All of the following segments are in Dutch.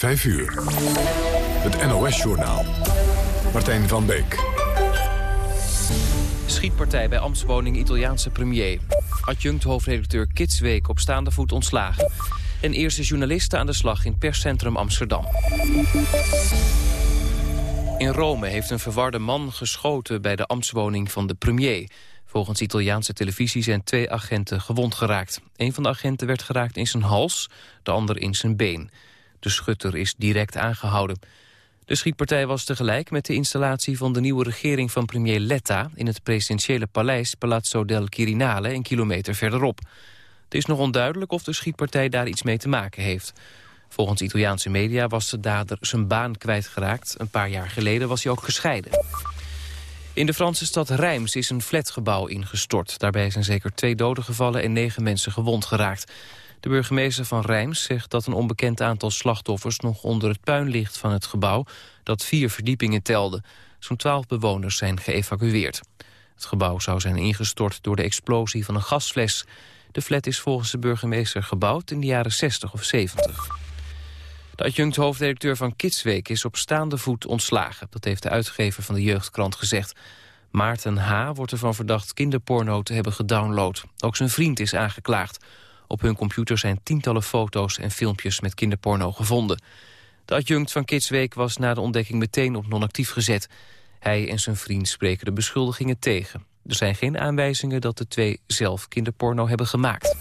5 uur. Het NOS-journaal. Martijn van Beek. Schietpartij bij ambtswoning Italiaanse premier. Adjunct hoofdredacteur Kidsweek op staande voet ontslagen. En eerste journalisten aan de slag in perscentrum Amsterdam. In Rome heeft een verwarde man geschoten bij de ambtswoning van de premier. Volgens Italiaanse televisie zijn twee agenten gewond geraakt. Een van de agenten werd geraakt in zijn hals, de ander in zijn been. De schutter is direct aangehouden. De schietpartij was tegelijk met de installatie van de nieuwe regering van premier Letta... in het presidentiële paleis Palazzo del Quirinale, een kilometer verderop. Het is nog onduidelijk of de schietpartij daar iets mee te maken heeft. Volgens Italiaanse media was de dader zijn baan kwijtgeraakt. Een paar jaar geleden was hij ook gescheiden. In de Franse stad Reims is een flatgebouw ingestort. Daarbij zijn zeker twee doden gevallen en negen mensen gewond geraakt. De burgemeester van Reims zegt dat een onbekend aantal slachtoffers... nog onder het puin ligt van het gebouw dat vier verdiepingen telde. Zo'n twaalf bewoners zijn geëvacueerd. Het gebouw zou zijn ingestort door de explosie van een gasfles. De flat is volgens de burgemeester gebouwd in de jaren 60 of 70. De adjunct hoofdredacteur van Kidsweek is op staande voet ontslagen. Dat heeft de uitgever van de Jeugdkrant gezegd. Maarten H. wordt ervan verdacht kinderporno te hebben gedownload. Ook zijn vriend is aangeklaagd. Op hun computer zijn tientallen foto's en filmpjes met kinderporno gevonden. De adjunct van Kidsweek was na de ontdekking meteen op non-actief gezet. Hij en zijn vriend spreken de beschuldigingen tegen. Er zijn geen aanwijzingen dat de twee zelf kinderporno hebben gemaakt.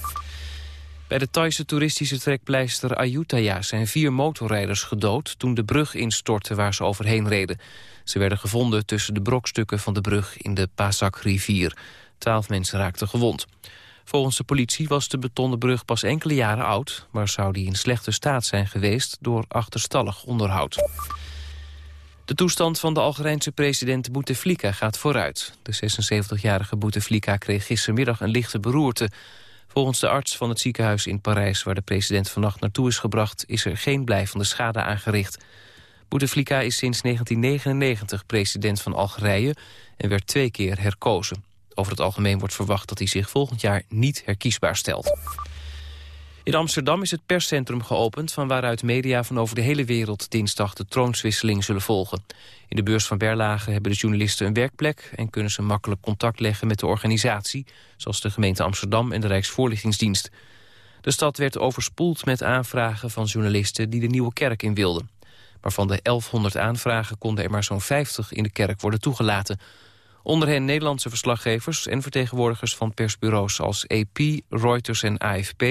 Bij de Thaise toeristische trekpleister Ayutthaya zijn vier motorrijders gedood... toen de brug instortte waar ze overheen reden. Ze werden gevonden tussen de brokstukken van de brug in de Pasak-rivier. Twaalf mensen raakten gewond. Volgens de politie was de betonnen brug pas enkele jaren oud... maar zou die in slechte staat zijn geweest door achterstallig onderhoud. De toestand van de Algerijnse president Bouteflika gaat vooruit. De 76-jarige Bouteflika kreeg gistermiddag een lichte beroerte. Volgens de arts van het ziekenhuis in Parijs... waar de president vannacht naartoe is gebracht... is er geen blijvende schade aangericht. Bouteflika is sinds 1999 president van Algerije... en werd twee keer herkozen. Over het algemeen wordt verwacht dat hij zich volgend jaar niet herkiesbaar stelt. In Amsterdam is het perscentrum geopend... van waaruit media van over de hele wereld dinsdag de troonswisseling zullen volgen. In de beurs van Berlage hebben de journalisten een werkplek... en kunnen ze makkelijk contact leggen met de organisatie... zoals de gemeente Amsterdam en de Rijksvoorlichtingsdienst. De stad werd overspoeld met aanvragen van journalisten... die de Nieuwe Kerk in wilden. Maar van de 1100 aanvragen konden er maar zo'n 50 in de kerk worden toegelaten... Onder hen Nederlandse verslaggevers en vertegenwoordigers van persbureaus als AP, Reuters en AFP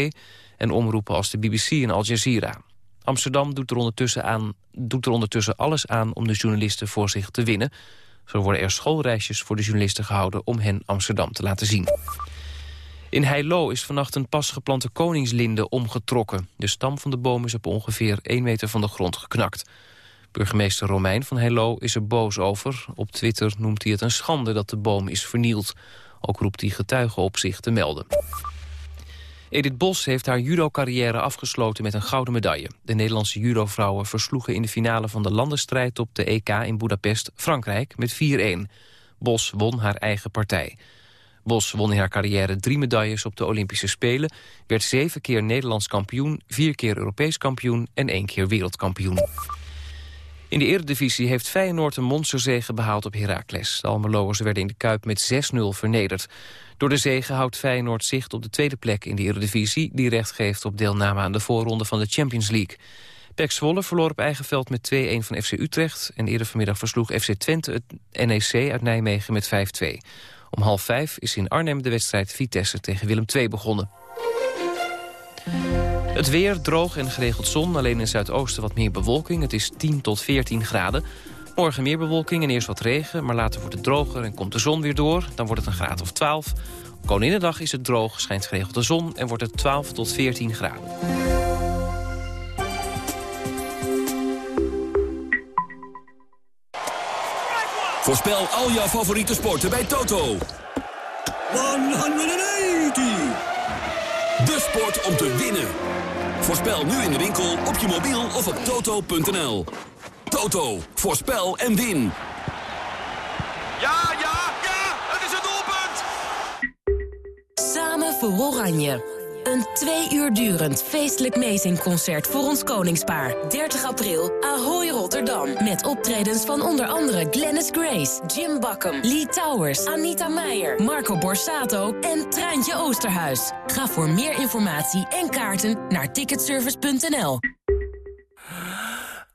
en omroepen als de BBC en Al Jazeera. Amsterdam doet er, ondertussen aan, doet er ondertussen alles aan om de journalisten voor zich te winnen. Zo worden er schoolreisjes voor de journalisten gehouden om hen Amsterdam te laten zien. In Heilo is vannacht een pas geplante koningslinde omgetrokken. De stam van de boom is op ongeveer 1 meter van de grond geknakt. Burgemeester Romein van Hello is er boos over. Op Twitter noemt hij het een schande dat de boom is vernield. Ook roept hij getuigen op zich te melden. Edith Bos heeft haar judo-carrière afgesloten met een gouden medaille. De Nederlandse judo-vrouwen versloegen in de finale van de landenstrijd op de EK in Budapest Frankrijk met 4-1. Bos won haar eigen partij. Bos won in haar carrière drie medailles op de Olympische Spelen... werd zeven keer Nederlands kampioen, vier keer Europees kampioen en één keer wereldkampioen. In de Eredivisie heeft Feyenoord een monsterzege behaald op Heracles. De Almeloers werden in de Kuip met 6-0 vernederd. Door de zege houdt Feyenoord zicht op de tweede plek in de Eredivisie... die recht geeft op deelname aan de voorronde van de Champions League. Pek Zwolle verloor op eigen veld met 2-1 van FC Utrecht... en eerder vanmiddag versloeg FC Twente het NEC uit Nijmegen met 5-2. Om half vijf is in Arnhem de wedstrijd Vitesse tegen Willem II begonnen. Het weer droog en geregeld zon, alleen in het zuidoosten wat meer bewolking. Het is 10 tot 14 graden. Morgen meer bewolking en eerst wat regen, maar later wordt het droger en komt de zon weer door. Dan wordt het een graad of 12. Op Koninginnedag is het droog, schijnt geregeld de zon en wordt het 12 tot 14 graden. Voorspel al jouw favoriete sporten bij Toto. 180! De sport om te winnen. Voorspel nu in de winkel, op je mobiel of op toto.nl. Toto, voorspel en win. Ja, ja, ja, het is het doelpunt! Samen voor Oranje. Een twee uur durend feestelijk meezingconcert voor ons koningspaar. 30 april, Ahoy Rotterdam. Met optredens van onder andere Glennis Grace, Jim Bakken, Lee Towers, Anita Meijer, Marco Borsato en Treintje Oosterhuis. Ga voor meer informatie en kaarten naar ticketservice.nl.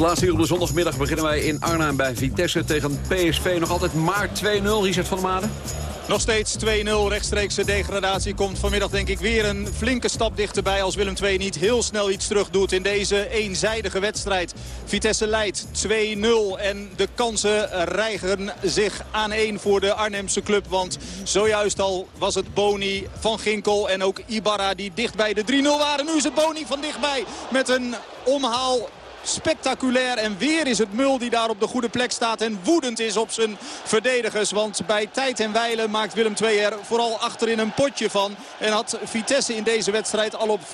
Het laatste uur op de zondagmiddag beginnen wij in Arnhem bij Vitesse tegen PSV. Nog altijd maar 2-0, Richard van der Maden. Nog steeds 2-0 rechtstreekse degradatie. Komt vanmiddag denk ik weer een flinke stap dichterbij... als Willem II niet heel snel iets terug doet in deze eenzijdige wedstrijd. Vitesse leidt 2-0 en de kansen rijgen zich aan één voor de Arnhemse club. Want zojuist al was het Boni van Ginkel en ook Ibarra die dicht bij de 3-0 waren. Nu is het Boni van dichtbij met een omhaal spectaculair. En weer is het Mul die daar op de goede plek staat en woedend is op zijn verdedigers. Want bij tijd en wijlen maakt Willem II er vooral achterin een potje van. En had Vitesse in deze wedstrijd al op 4-5-0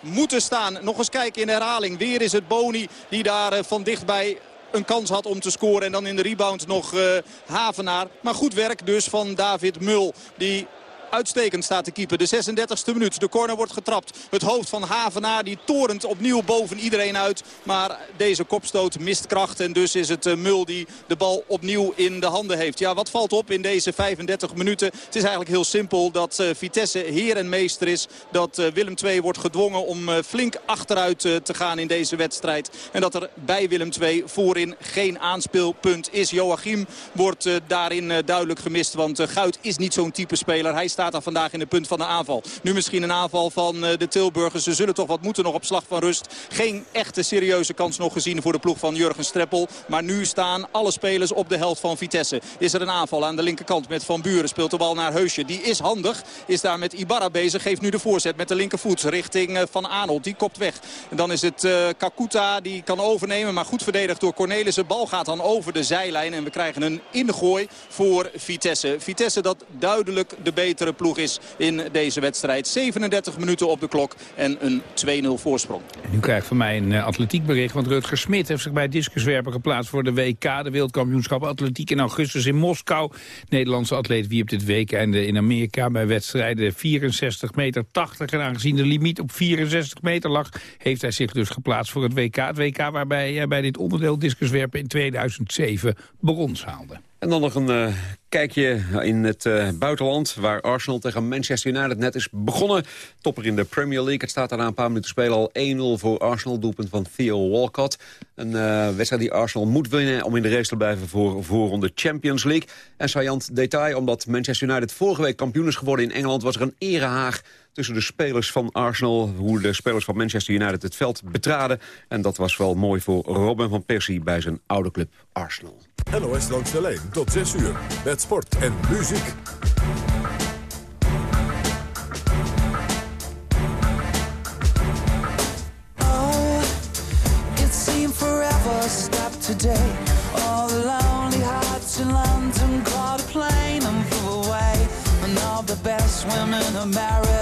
moeten staan. Nog eens kijken in herhaling. Weer is het Boni die daar eh, van dichtbij een kans had om te scoren. En dan in de rebound nog uh, Havenaar. Maar goed werk dus van David Mul. Die uitstekend staat te keeper. De 36e minuut. De corner wordt getrapt. Het hoofd van Havenaar die torent opnieuw boven iedereen uit. Maar deze kopstoot mist kracht. En dus is het eh, Mul die de bal opnieuw in de handen heeft. Ja, wat valt op in deze 35 minuten? Het is eigenlijk heel simpel dat uh, Vitesse heer en meester is. Dat uh, Willem II wordt gedwongen om flink achteruit te gaan in deze wedstrijd. En dat er bij Willem II voorin geen aanspeelpunt is. Joachim wordt daarin duidelijk gemist. Want Guit is niet zo'n type speler. Hij staat staat daar vandaag in de punt van de aanval. Nu misschien een aanval van eh, de Tilburgers. Ze zullen toch wat moeten nog op slag van rust. Geen echte serieuze kans nog gezien voor de ploeg van Jurgen Streppel. Maar nu staan alle spelers op de helft van Vitesse. Is er een aanval aan de linkerkant met Van Buren. Speelt de bal naar Heusje. Die is handig. Is daar met Ibarra bezig. Geeft nu de voorzet met de linkervoet richting eh, Van Arnold. Die kopt weg. En dan is het uh, Kakuta die kan overnemen. Maar goed verdedigd door Cornelissen. Bal gaat dan over de zijlijn. En we krijgen een ingooi voor Vitesse. Vitesse dat duidelijk de betere ploeg is in deze wedstrijd. 37 minuten op de klok en een 2-0 voorsprong. Nu krijgt van mij een uh, atletiekbericht. Want Rutger Smit heeft zich bij discuswerpen geplaatst voor de WK. De wereldkampioenschap atletiek in augustus in Moskou. Nederlandse atleet wie op dit weekend in Amerika bij wedstrijden 64 meter 80. En aangezien de limiet op 64 meter lag, heeft hij zich dus geplaatst voor het WK. Het WK waarbij hij bij dit onderdeel discuswerpen in 2007 brons haalde. En dan nog een uh, kijkje in het uh, buitenland... waar Arsenal tegen Manchester United net is begonnen. Topper in de Premier League. Het staat er na een paar minuten spelen al 1-0 voor Arsenal. Doelpunt van Theo Walcott. Een uh, wedstrijd die Arsenal moet winnen om in de race te blijven voor voorronde Champions League. En saillant detail, omdat Manchester United vorige week kampioen is geworden in Engeland... was er een erehaag tussen de spelers van Arsenal... hoe de spelers van Manchester United het veld betraden. En dat was wel mooi voor Robin van Persie bij zijn oude club Arsenal. NOS langs de lijn tot 6 uur. Met sport en muziek. Oh, it seemed forever stopped today. All the lonely hearts in London caught a plane and flew away. And all the best women are married.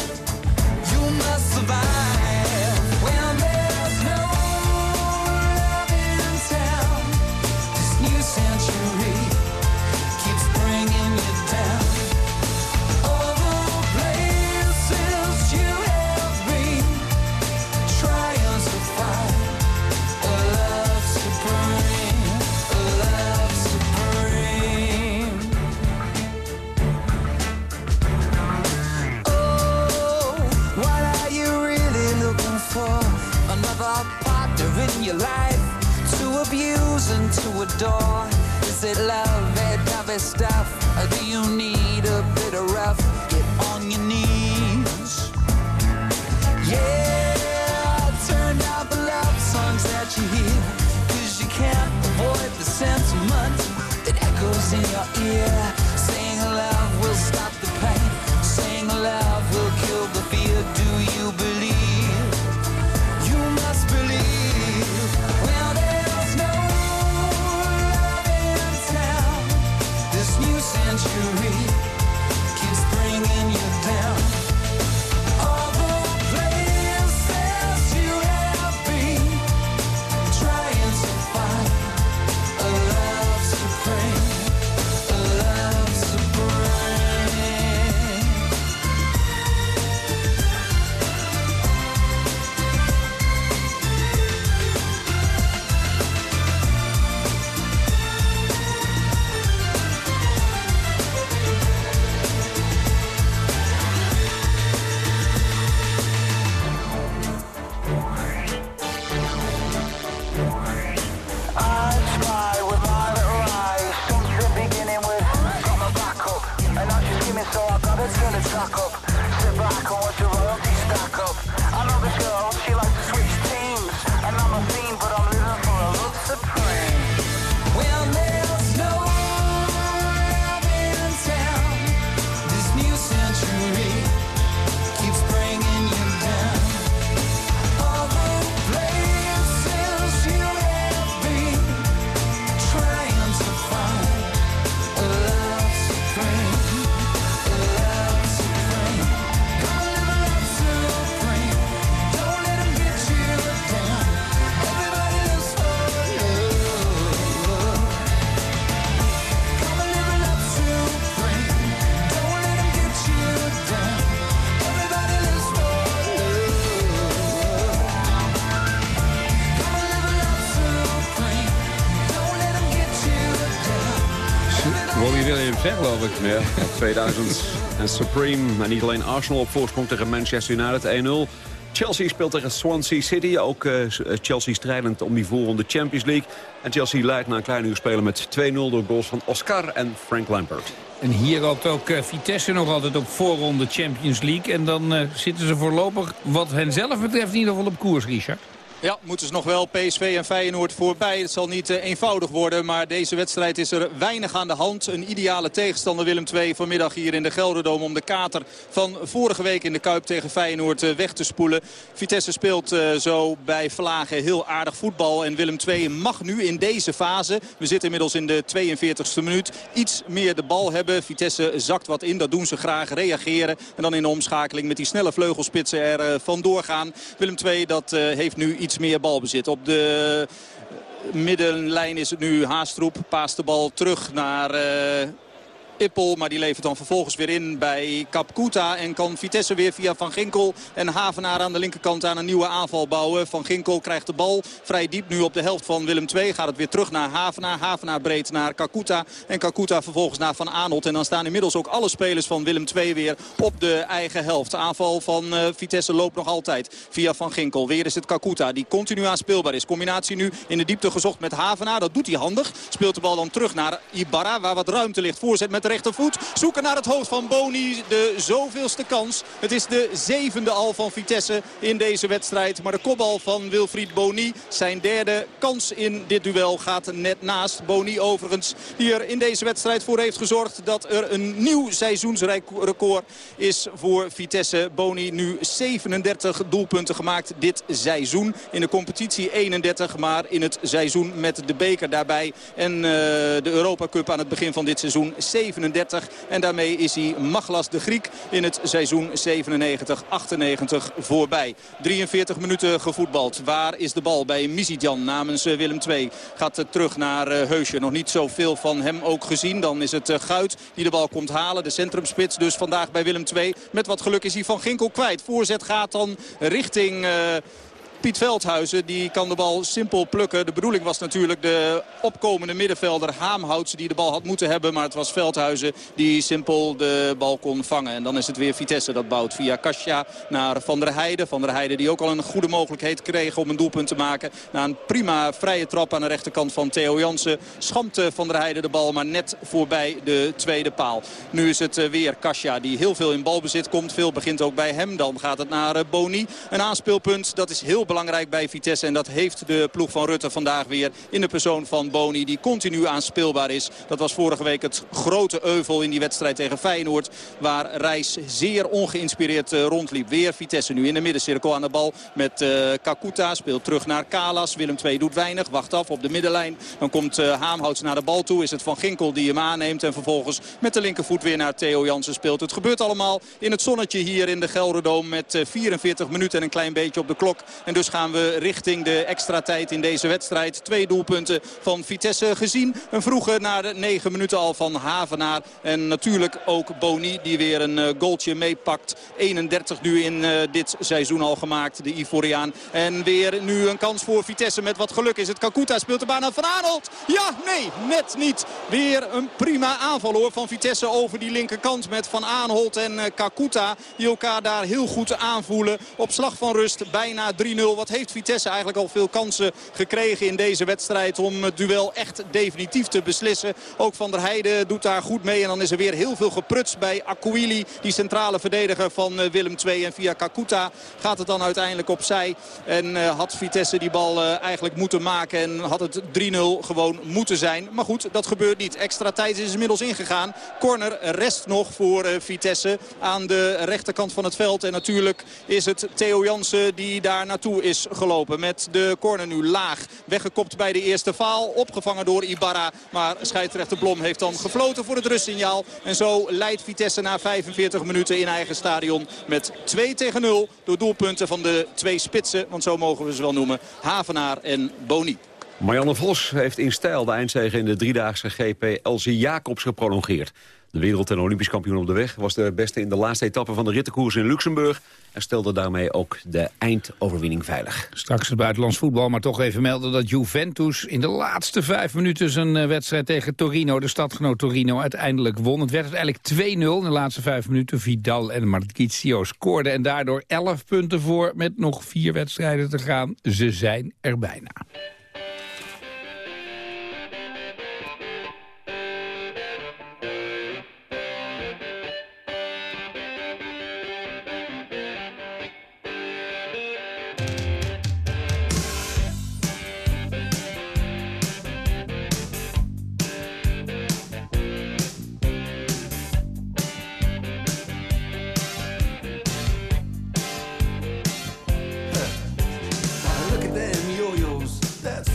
2000 en Supreme. En niet alleen Arsenal op voorsprong tegen Manchester United 1-0. Chelsea speelt tegen Swansea City. Ook eh, Chelsea strijdend om die volgende Champions League. En Chelsea leidt na een klein uur spelen met 2-0 door goals van Oscar en Frank Lampard. En hier hoopt ook eh, Vitesse nog altijd op voorronde Champions League. En dan eh, zitten ze voorlopig, wat hen zelf betreft, in ieder geval op koers, Richard. Ja, moeten ze nog wel PSV en Feyenoord voorbij. Het zal niet eh, eenvoudig worden, maar deze wedstrijd is er weinig aan de hand. Een ideale tegenstander Willem II vanmiddag hier in de Gelderdoom... om de kater van vorige week in de Kuip tegen Feyenoord eh, weg te spoelen. Vitesse speelt eh, zo bij Vlagen heel aardig voetbal. En Willem II mag nu in deze fase, we zitten inmiddels in de 42e minuut... iets meer de bal hebben. Vitesse zakt wat in, dat doen ze graag, reageren. En dan in de omschakeling met die snelle vleugelspitsen er vandoor gaan. Willem II dat, heeft nu iets meer balbezit. Op de middenlijn is het nu Haastroep. Paast de bal terug naar... eh, Ippel, maar die levert dan vervolgens weer in bij Kapkuta. En kan Vitesse weer via Van Ginkel en Havenaar aan de linkerkant aan een nieuwe aanval bouwen. Van Ginkel krijgt de bal vrij diep nu op de helft van Willem II. Gaat het weer terug naar Havenaar. Havenaar breed naar Kakuta. En Kakuta vervolgens naar Van Aanholt. En dan staan inmiddels ook alle spelers van Willem II weer op de eigen helft. Aanval van eh, Vitesse loopt nog altijd via Van Ginkel. Weer is het Kakuta die continu aanspeelbaar is. Combinatie nu in de diepte gezocht met Havenaar. Dat doet hij handig. Speelt de bal dan terug naar Ibarra waar wat ruimte ligt. Voorzet met de rechtervoet. Zoeken naar het hoofd van Boni. De zoveelste kans. Het is de zevende al van Vitesse in deze wedstrijd. Maar de kopbal van Wilfried Boni. Zijn derde kans in dit duel gaat net naast. Boni overigens die er in deze wedstrijd voor heeft gezorgd dat er een nieuw seizoensrecord is voor Vitesse. Boni nu 37 doelpunten gemaakt dit seizoen. In de competitie 31, maar in het seizoen met de beker daarbij. En uh, de Europa Cup aan het begin van dit seizoen 37. En daarmee is hij Maglas de Griek in het seizoen 97-98 voorbij. 43 minuten gevoetbald. Waar is de bal bij Mizidjan namens uh, Willem II? Gaat uh, terug naar uh, Heusje. Nog niet zoveel van hem ook gezien. Dan is het Guit die de bal komt halen. De centrumspits dus vandaag bij Willem II. Met wat geluk is hij van Ginkel kwijt. Voorzet gaat dan richting... Piet Veldhuizen die kan de bal simpel plukken. De bedoeling was natuurlijk de opkomende middenvelder Haamhouts die de bal had moeten hebben. Maar het was Veldhuizen die simpel de bal kon vangen. En dan is het weer Vitesse dat bouwt via Kasia naar Van der Heijden. Van der Heijden die ook al een goede mogelijkheid kreeg om een doelpunt te maken. Na een prima vrije trap aan de rechterkant van Theo Jansen. Schampte Van der Heijden de bal maar net voorbij de tweede paal. Nu is het eh, weer Kasia die heel veel in balbezit komt. Veel begint ook bij hem. Dan gaat het naar eh, Boni. Een aanspeelpunt dat is heel belangrijk bij Vitesse. En dat heeft de ploeg van Rutte vandaag weer in de persoon van Boni. Die continu aanspeelbaar is. Dat was vorige week het grote euvel in die wedstrijd tegen Feyenoord. Waar Reis zeer ongeïnspireerd eh, rondliep. Weer Vitesse nu in de middencirkel aan de bal met uh, Kakuta. Speelt terug naar Kalas. Willem II doet weinig. Wacht af op de middenlijn. Dan komt uh, Haamhouts naar de bal toe. Is het Van Ginkel die hem aanneemt. En vervolgens met de linkervoet weer naar Theo Jansen speelt. Het gebeurt allemaal in het zonnetje hier in de Gelderdoom. Met 44 minuten en een klein beetje op de klok. En gaan we richting de extra tijd in deze wedstrijd. Twee doelpunten van Vitesse gezien. Een vroege na de 9 minuten al van Havenaar. En natuurlijk ook Boni die weer een uh, goaltje meepakt. 31 nu in uh, dit seizoen al gemaakt, de Ivoriaan. En weer nu een kans voor Vitesse. Met wat geluk is het Kakuta speelt de baan aan Van Aanholt. Ja, nee, net niet. Weer een prima aanval hoor van Vitesse over die linkerkant met Van Aanholt en uh, Kakuta. Die elkaar daar heel goed aanvoelen. Op slag van rust bijna 3-0. Wat heeft Vitesse eigenlijk al veel kansen gekregen in deze wedstrijd om het duel echt definitief te beslissen. Ook Van der Heijden doet daar goed mee. En dan is er weer heel veel gepruts bij Akouili. Die centrale verdediger van uh, Willem II. En via Kakuta gaat het dan uiteindelijk opzij. En uh, had Vitesse die bal uh, eigenlijk moeten maken. En had het 3-0 gewoon moeten zijn. Maar goed, dat gebeurt niet. Extra tijd is inmiddels ingegaan. Corner rest nog voor Vitesse aan de rechterkant van het veld. En natuurlijk is het Theo Jansen die daar naartoe is gelopen. Met de corner nu laag. Weggekopt bij de eerste faal. Opgevangen door Ibarra. Maar scheidsrechter Blom heeft dan gefloten voor het rustsignaal. En zo leidt Vitesse na 45 minuten in eigen stadion met 2 tegen 0. Door doelpunten van de twee spitsen. Want zo mogen we ze wel noemen. Havenaar en Boni. Marianne Vos heeft in stijl de eindzege in de driedaagse GP Elsie Jacobs geprolongeerd. De wereld- en olympisch kampioen op de weg was de beste in de laatste etappe van de rittenkoers in Luxemburg. En stelde daarmee ook de eindoverwinning veilig. Straks het buitenlands voetbal, maar toch even melden dat Juventus in de laatste vijf minuten zijn wedstrijd tegen Torino, de stadgenoot Torino, uiteindelijk won. Het werd uiteindelijk 2-0 in de laatste vijf minuten. Vidal en Marquisio scoorden en daardoor 11 punten voor met nog vier wedstrijden te gaan. Ze zijn er bijna.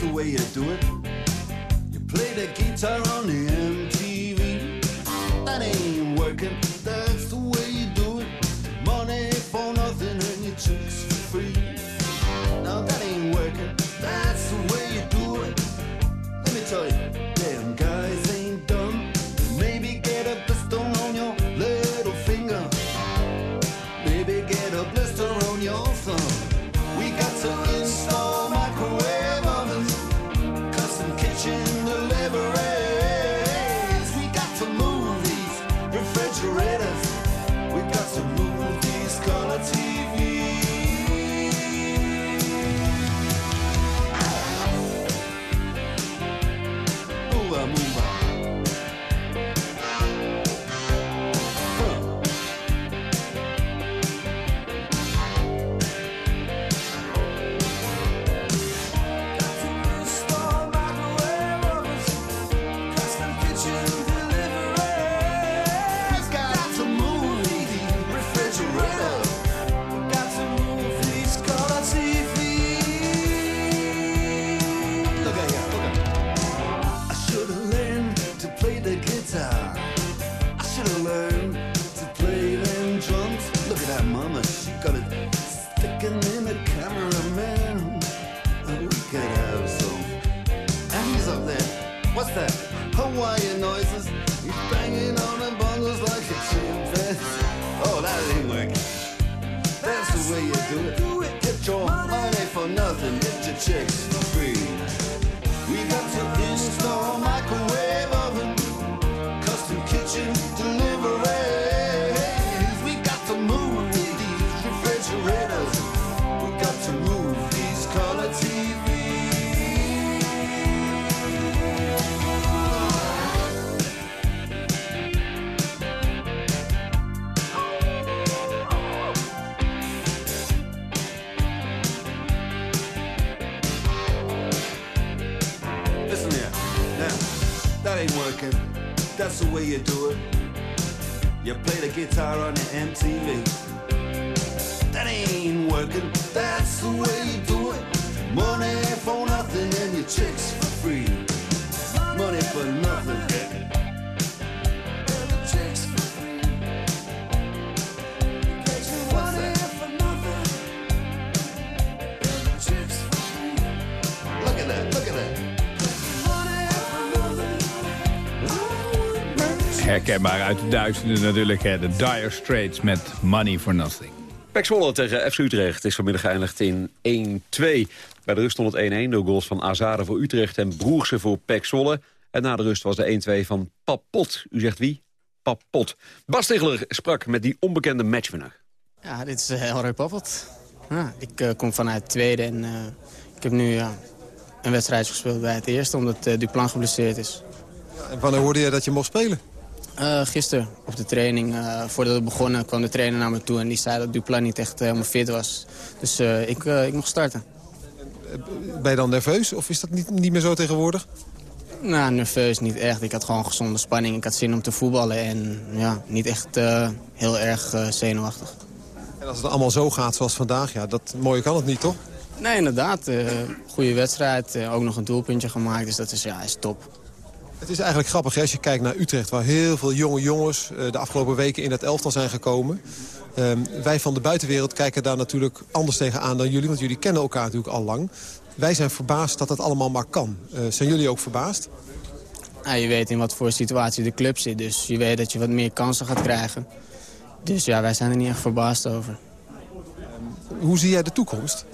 the way you do it. You play the guitar on the for Herkenbaar uit de duizenden natuurlijk, hè. de Dire Straits met Money for Nothing. Pek Zwolle tegen FC Utrecht is vanmiddag geëindigd in 1-2. Bij de rust stond het 1-1 door goals van Azade voor Utrecht en Broerse voor Pek Zwolle. En na de rust was de 1-2 van Papot. U zegt wie? Papot. Bas Tegeler sprak met die onbekende matchwinner. Ja, dit is uh, Elroy Pappelt. Ja, ik uh, kom vanuit het tweede en uh, ik heb nu ja, een wedstrijd gespeeld bij het eerste... omdat uh, Duplan geblesseerd is. Ja, en wanneer hoorde je dat je mocht spelen? Gisteren op de training. voordat we begonnen kwam de trainer naar me toe... en die zei dat Duplan niet echt helemaal fit was. Dus ik, ik mocht starten. Ben je dan nerveus of is dat niet, niet meer zo tegenwoordig? Nou, nerveus niet echt. Ik had gewoon gezonde spanning. Ik had zin om te voetballen en ja, niet echt uh, heel erg uh, zenuwachtig. En als het allemaal zo gaat zoals vandaag, ja, dat mooie kan het niet, toch? Nee, inderdaad. Uh, goede wedstrijd. ook nog een doelpuntje gemaakt, dus dat is, ja, is top. Het is eigenlijk grappig hè, als je kijkt naar Utrecht... waar heel veel jonge jongens de afgelopen weken in het elftal zijn gekomen. Um, wij van de buitenwereld kijken daar natuurlijk anders tegenaan dan jullie... want jullie kennen elkaar natuurlijk al lang. Wij zijn verbaasd dat het allemaal maar kan. Uh, zijn jullie ook verbaasd? Ja, je weet in wat voor situatie de club zit. Dus je weet dat je wat meer kansen gaat krijgen. Dus ja, wij zijn er niet echt verbaasd over. Um, hoe zie jij de toekomst?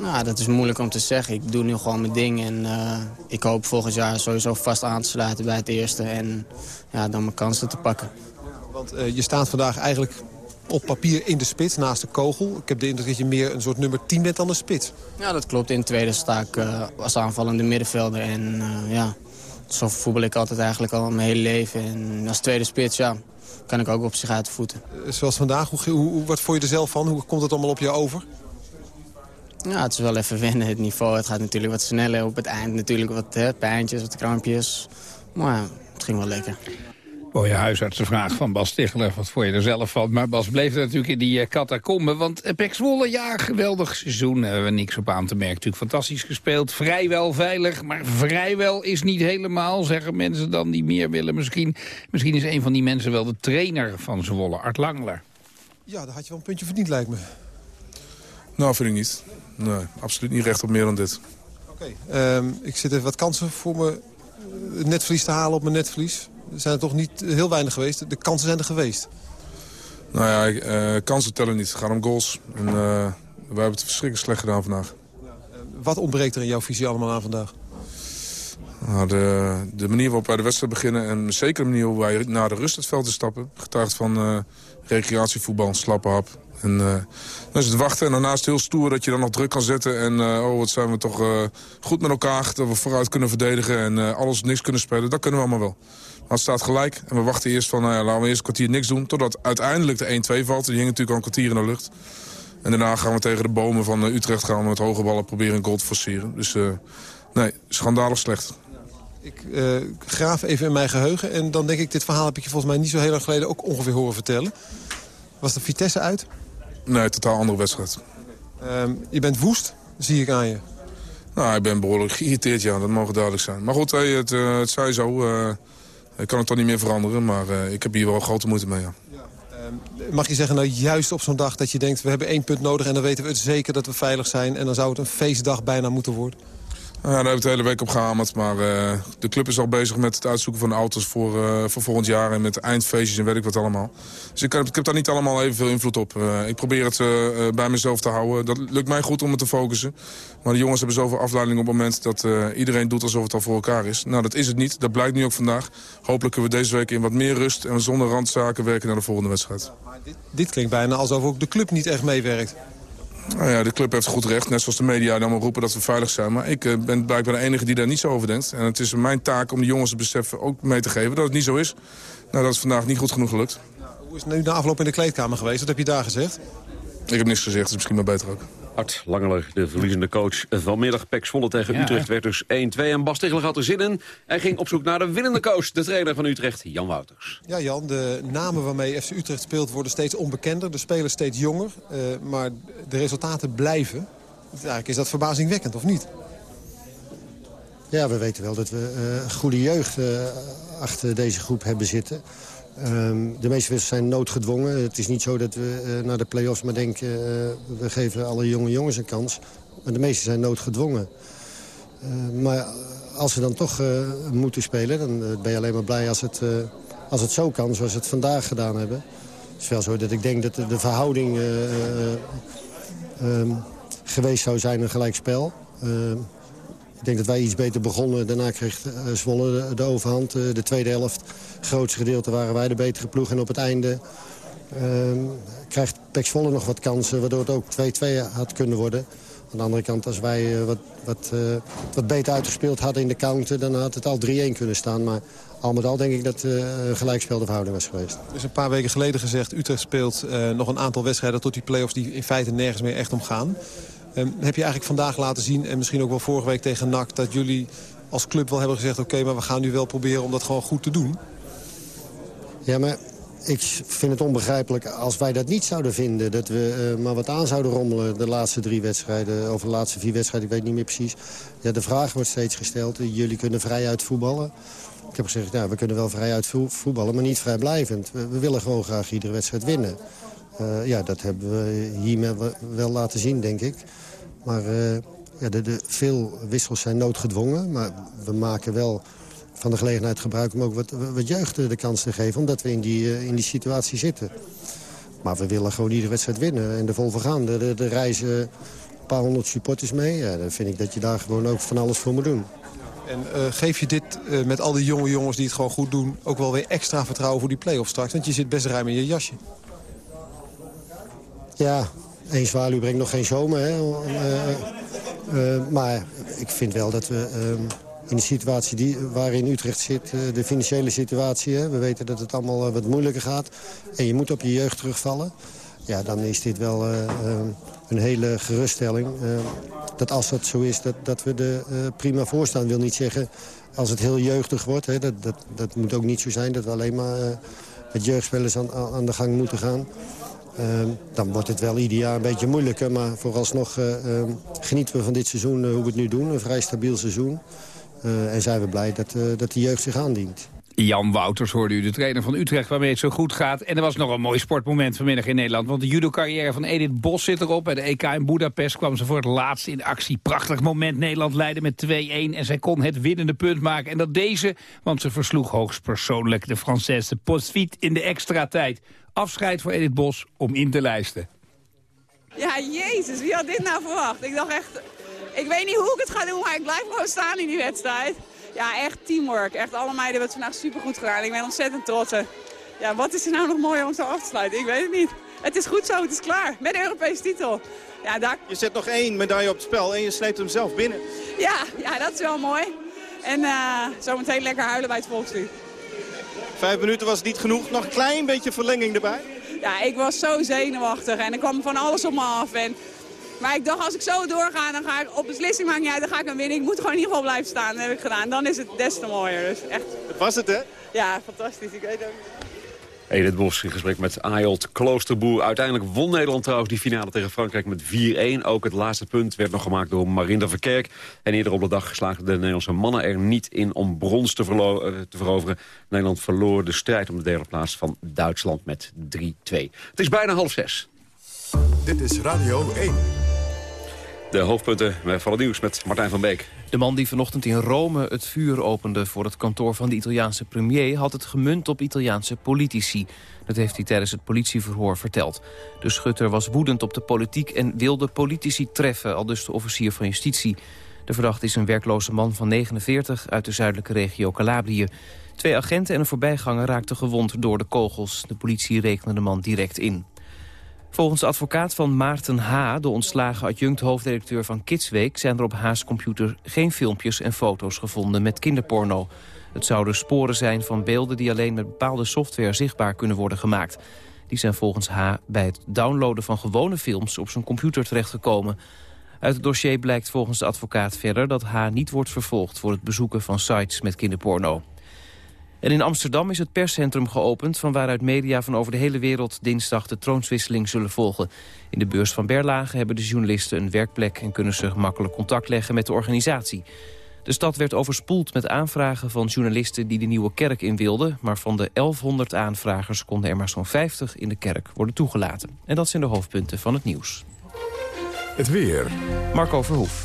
Nou, dat is moeilijk om te zeggen. Ik doe nu gewoon mijn ding. En uh, ik hoop volgend jaar sowieso vast aan te sluiten bij het eerste. En ja, dan mijn kansen te pakken. Want uh, je staat vandaag eigenlijk op papier in de spits naast de kogel. Ik heb de indruk dat je meer een soort nummer 10 bent dan een spits. Ja, dat klopt. In het tweede sta ik uh, als aanvallende middenvelder. En ja, zo voetbal ik altijd eigenlijk al mijn hele leven. En als tweede spits, ja, kan ik ook op zich uit de voeten. Zoals vandaag, hoe, hoe, wat vond je er zelf van? Hoe komt het allemaal op je over? Ja, het is wel even wennen, het niveau. Het gaat natuurlijk wat sneller op het eind. Natuurlijk wat hè, pijntjes, wat krampjes. Maar ja, het ging wel lekker. Mooie huisartsenvraag van Bas Stichler. Wat vond je er zelf van? Maar Bas bleef er natuurlijk in die uh, catacombe. Want Pek Zwolle, ja, geweldig seizoen. Daar hebben we niks op aan te merken. Natuurlijk fantastisch gespeeld. Vrijwel veilig. Maar vrijwel is niet helemaal, zeggen mensen dan die meer willen. Misschien, misschien is een van die mensen wel de trainer van Zwolle, Art Langler. Ja, daar had je wel een puntje verdiend, lijkt me. Nou, vind ik niet. Nee, absoluut niet recht op meer dan dit. Oké, okay. um, ik zit even wat kansen voor me netvlies te halen op mijn netvlies. Er zijn er toch niet heel weinig geweest. De kansen zijn er geweest. Nou ja, uh, kansen tellen niet. Het gaat om goals. En, uh, wij hebben het verschrikkelijk slecht gedaan vandaag. Ja, uh, wat ontbreekt er in jouw visie allemaal aan vandaag? Nou, de, de manier waarop wij de wedstrijd beginnen... en zeker de manier waarop wij naar de rust het veld te stappen... getuigt van recreatievoetbal, slappe hap. En uh, dan het wachten en daarnaast heel stoer dat je dan nog druk kan zetten. En uh, oh, wat zijn we toch uh, goed met elkaar. Dat we vooruit kunnen verdedigen en alles niks kunnen spelen. Dat kunnen we allemaal wel. Maar het staat gelijk. En we wachten eerst van, nou ja, laten we eerst een kwartier niks doen. Totdat uiteindelijk de 1-2 valt. Die hing natuurlijk al een kwartier in de lucht. En daarna gaan we tegen de bomen van Utrecht gaan we met hoge ballen proberen een goal te forceren. Dus nee, schandalig slecht. Ik graaf even in mijn geheugen. En dan denk ik, dit verhaal heb ik je volgens mij niet zo heel lang geleden ook ongeveer horen vertellen. Was de Vitesse uit? Nee, totaal andere wedstrijd. Um, je bent woest, zie ik aan je. Nou, ik ben behoorlijk geïrriteerd, ja. Dat mag duidelijk zijn. Maar goed, hey, het, uh, het zij zo. Uh, ik kan het toch niet meer veranderen. Maar uh, ik heb hier wel grote moeite mee, ja. ja. Um, mag je zeggen, nou juist op zo'n dag dat je denkt... we hebben één punt nodig en dan weten we het zeker dat we veilig zijn... en dan zou het een feestdag bijna moeten worden? Ja, daar hebben we de hele week op gehamerd. Maar uh, de club is al bezig met het uitzoeken van auto's voor, uh, voor volgend jaar. En met eindfeestjes en weet ik wat allemaal. Dus ik heb, ik heb daar niet allemaal evenveel invloed op. Uh, ik probeer het bij mezelf te houden. Dat lukt mij goed om het te focussen. Maar de jongens hebben zoveel afleiding op het moment dat iedereen doet alsof het al voor elkaar is. Nou, dat is het niet. Dat blijkt nu ook vandaag. Hopelijk kunnen we deze week in wat meer rust en zonder randzaken werken naar de volgende wedstrijd. Maar dit, dit klinkt bijna alsof ook de club niet echt meewerkt. Nou ja, de club heeft goed recht. Net zoals de media allemaal roepen dat we veilig zijn. Maar ik uh, ben blijkbaar de enige die daar niet zo over denkt. En het is mijn taak om de jongens te beseffen ook mee te geven dat het niet zo is. Nou, dat is vandaag niet goed genoeg gelukt. hoe is het nu de afloop in de kleedkamer geweest? Wat heb je daar gezegd? Ik heb niks gezegd, is misschien maar beter ook. Art Langeler, de verliezende coach vanmiddag. Pek Zwolle tegen Utrecht werd dus 1-2. En Bas Tichler had er zin in. Hij ging op zoek naar de winnende coach, de trainer van Utrecht, Jan Wouters. Ja, Jan, de namen waarmee FC Utrecht speelt worden steeds onbekender. De spelers steeds jonger. Uh, maar de resultaten blijven. Eigenlijk is dat verbazingwekkend, of niet? Ja, we weten wel dat we uh, goede jeugd uh, achter deze groep hebben zitten. Um, de meeste zijn noodgedwongen. Het is niet zo dat we uh, naar de play-offs maar denken... Uh, we geven alle jonge jongens een kans. Maar de meeste zijn noodgedwongen. Uh, maar als ze dan toch moeten spelen... dan ben je alleen maar blij als het, als het zo kan, zoals we het vandaag gedaan hebben. Het is wel zo dat ik denk dat de, verhouding um, geweest zou zijn een gelijkspel. Ehm, ik denk dat wij iets beter begonnen. Daarna kreeg Zwolle de, de overhand. de tweede helft grootste gedeelte waren wij de betere ploeg. En op het einde uh, krijgt Pek nog wat kansen... waardoor het ook 2-2 had kunnen worden. Aan de andere kant, als wij uh, wat, wat, uh, wat beter uitgespeeld hadden in de counter... dan had het al 3-1 kunnen staan. Maar al met al denk ik dat uh, gelijkspel de verhouding was geweest. Er is een paar weken geleden gezegd... Utrecht speelt nog een aantal wedstrijden tot die play-offs... die in feite nergens meer echt om gaan. Um, heb je eigenlijk vandaag laten zien, en misschien ook wel vorige week tegen NAC... dat jullie als club wel hebben gezegd... oké, maar we gaan nu wel proberen om dat gewoon goed te doen? Ja, maar ik vind het onbegrijpelijk als wij dat niet zouden vinden. Dat we uh, maar wat aan zouden rommelen de laatste drie wedstrijden. Of de laatste vier wedstrijden, ik weet niet meer precies. Ja, de vraag wordt steeds gesteld. Jullie kunnen vrijuit voetballen. Ik heb gezegd, ja, we kunnen wel vrijuit voetballen, maar niet vrijblijvend. We, willen gewoon graag iedere wedstrijd winnen. Uh, ja, dat hebben we hiermee wel laten zien, denk ik. Maar ja, de, de, veel wissels zijn noodgedwongen. Maar we maken wel van de gelegenheid gebruik om ook wat, wat jeugd de kans te geven. Omdat we in die, uh, in die situatie zitten. Maar we willen gewoon iedere wedstrijd winnen en er vol voor gaan. Er, er reizen een paar honderd supporters mee. Ja, dan vind ik dat je daar gewoon ook van alles voor moet doen. En uh, geef je dit uh, met al die jonge jongens die het gewoon goed doen... ook wel weer extra vertrouwen voor die play-off straks? Want je zit best ruim in je jasje. Ja, één zwaluw brengt nog geen zomer. Hè? Uh, maar ik vind wel dat we ehm, in de situatie die, waarin Utrecht zit, eh, de financiële situatie. We weten dat het allemaal eh, wat moeilijker gaat. En je moet op je jeugd terugvallen. Ja, dan is dit wel uh, een hele geruststelling. Uh, dat als dat zo is, dat, dat we er uh, prima voor staan. wil niet zeggen als het heel jeugdig wordt. Hè, dat, dat, dat moet ook niet zo zijn dat we alleen maar met jeugdspelers aan, aan de gang moeten gaan. dan wordt het wel ieder jaar een beetje moeilijker. Maar vooralsnog genieten we van dit seizoen hoe we het nu doen. Een vrij stabiel seizoen. Uh, en zijn we blij dat, uh, dat de jeugd zich aandient. Jan Wouters hoorde u, de trainer van Utrecht, waarmee het zo goed gaat. En er was nog een mooi sportmoment vanmiddag in Nederland. Want de judo-carrière van Edith Bos zit erop. Bij de EK in Budapest kwam ze voor het laatst in actie. Prachtig moment. Nederland leidde met 2-1 en zij kon het winnende punt maken. En dat deze, want ze versloeg hoogstpersoonlijk de Française Postfiet in de extra tijd. Afscheid voor Edith Bos om in te lijsten. Ja, jezus, wie had dit nou verwacht? Ik dacht echt, ik weet niet hoe ik het ga doen, maar ik blijf gewoon staan in die wedstrijd. Ja, echt teamwork. Echt alle meiden hebben het vandaag supergoed gedaan. Ik ben ontzettend trots. Ja, wat is er nou nog mooier om zo af te sluiten? Ik weet het niet. Het is goed zo, het is klaar. Met de Europese titel. Ja, daar... Je zet nog één medaille op het spel en je sleept hem zelf binnen. Ja, ja dat is wel mooi. En uh, zometeen lekker huilen bij het volkslied. Vijf minuten was niet genoeg. Nog een klein beetje verlenging erbij. Ja, ik was zo zenuwachtig en er kwam van alles op me af. En maar ik dacht, als ik zo doorga, dan ga ik op beslissing maken. Ja, dan ga ik hem winnen. Ik moet gewoon in ieder geval blijven staan. Dat heb ik gedaan. Dan is het des te mooier. Dus echt... Dat was het, hè? Ja, fantastisch. Ik weet ook Edith Bos in gesprek met Ayot Kloosterboer. Uiteindelijk won Nederland trouwens die finale tegen Frankrijk met 4-1. Ook het laatste punt werd nog gemaakt door Marinda Verkerk. En eerder op de dag geslaagden de Nederlandse mannen er niet in om brons te, eh, te veroveren. Nederland verloor de strijd om de derde plaats van Duitsland met 3-2. Het is bijna half zes. Dit is Radio 1. De hoofdpunten van het nieuws met Martijn van Beek. De man die vanochtend in Rome het vuur opende voor het kantoor van de Italiaanse premier... had het gemunt op Italiaanse politici. Dat heeft hij tijdens het politieverhoor verteld. De schutter was woedend op de politiek en wilde politici treffen... al dus de officier van justitie. De verdachte is een werkloze man van 49 uit de zuidelijke regio Calabrië. Twee agenten en een voorbijganger raakten gewond door de kogels. De politie rekende de man direct in. Volgens de advocaat van Maarten H., de ontslagen adjunct-hoofddirecteur van Kidsweek... zijn er op H's computer geen filmpjes en foto's gevonden met kinderporno. Het zouden sporen zijn van beelden die alleen met bepaalde software zichtbaar kunnen worden gemaakt. Die zijn volgens H. bij het downloaden van gewone films op zijn computer terechtgekomen. Uit het dossier blijkt volgens de advocaat verder dat H. niet wordt vervolgd... voor het bezoeken van sites met kinderporno. En in Amsterdam is het perscentrum geopend... van waaruit media van over de hele wereld dinsdag de troonswisseling zullen volgen. In de beurs van Berlage hebben de journalisten een werkplek... en kunnen ze gemakkelijk contact leggen met de organisatie. De stad werd overspoeld met aanvragen van journalisten die de nieuwe kerk in wilden. Maar van de 1100 aanvragers konden er maar zo'n 50 in de kerk worden toegelaten. En dat zijn de hoofdpunten van het nieuws. Het weer. Marco Verhoef.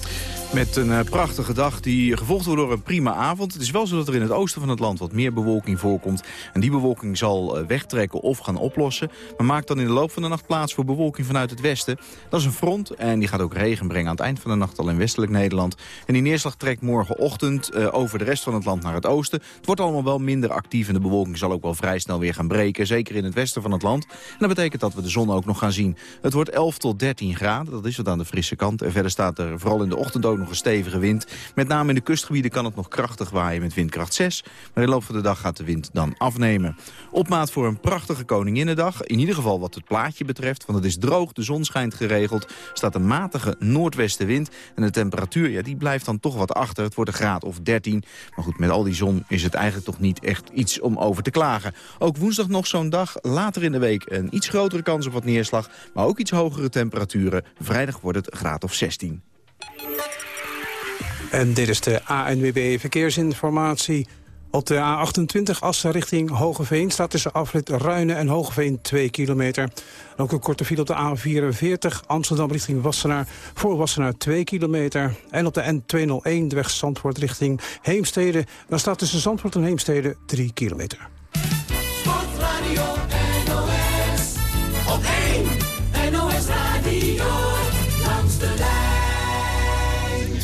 Met een uh, prachtige dag die gevolgd wordt door een prima avond. Het is wel zo dat er in het oosten van het land wat meer bewolking voorkomt. En die bewolking zal uh, wegtrekken of gaan oplossen. Maar maakt dan in de loop van de nacht plaats voor bewolking vanuit het westen. Dat is een front en die gaat ook regen brengen aan het eind van de nacht al in westelijk Nederland. En die neerslag trekt morgenochtend uh, over de rest van het land naar het oosten. Het wordt allemaal wel minder actief en de bewolking zal ook wel vrij snel weer gaan breken. Zeker in het westen van het land. En dat betekent dat we de zon ook nog gaan zien. Het wordt 11 tot 13 graden, dat is wat aan de frisse kant. En verder staat er vooral in de ochtend ook nog een stevige wind. Met name in de kustgebieden kan het nog krachtig waaien met windkracht 6. Maar in de loop van de dag gaat de wind dan afnemen. Opmaat voor een prachtige Koninginnedag. In ieder geval wat het plaatje betreft. Want het is droog, de zon schijnt geregeld. staat een matige noordwestenwind. En de temperatuur ja, die blijft dan toch wat achter. Het wordt een graad of 13. Maar goed, met al die zon is het eigenlijk toch niet echt iets om over te klagen. Ook woensdag nog zo'n dag. Later in de week een iets grotere kans op wat neerslag. Maar ook iets hogere temperaturen. Vrijdag wordt het graad of 16. En dit is de ANWB Verkeersinformatie. Op de A28 Assen richting Hogeveen staat tussen afrit Ruinen en Hogeveen 2 kilometer. ook een korte file op de A44 Amsterdam richting Wassenaar voor Wassenaar 2 kilometer. En op de N201 de weg Zandvoort richting Heemstede. Dan staat tussen Zandvoort en Heemstede 3 kilometer. Sportradio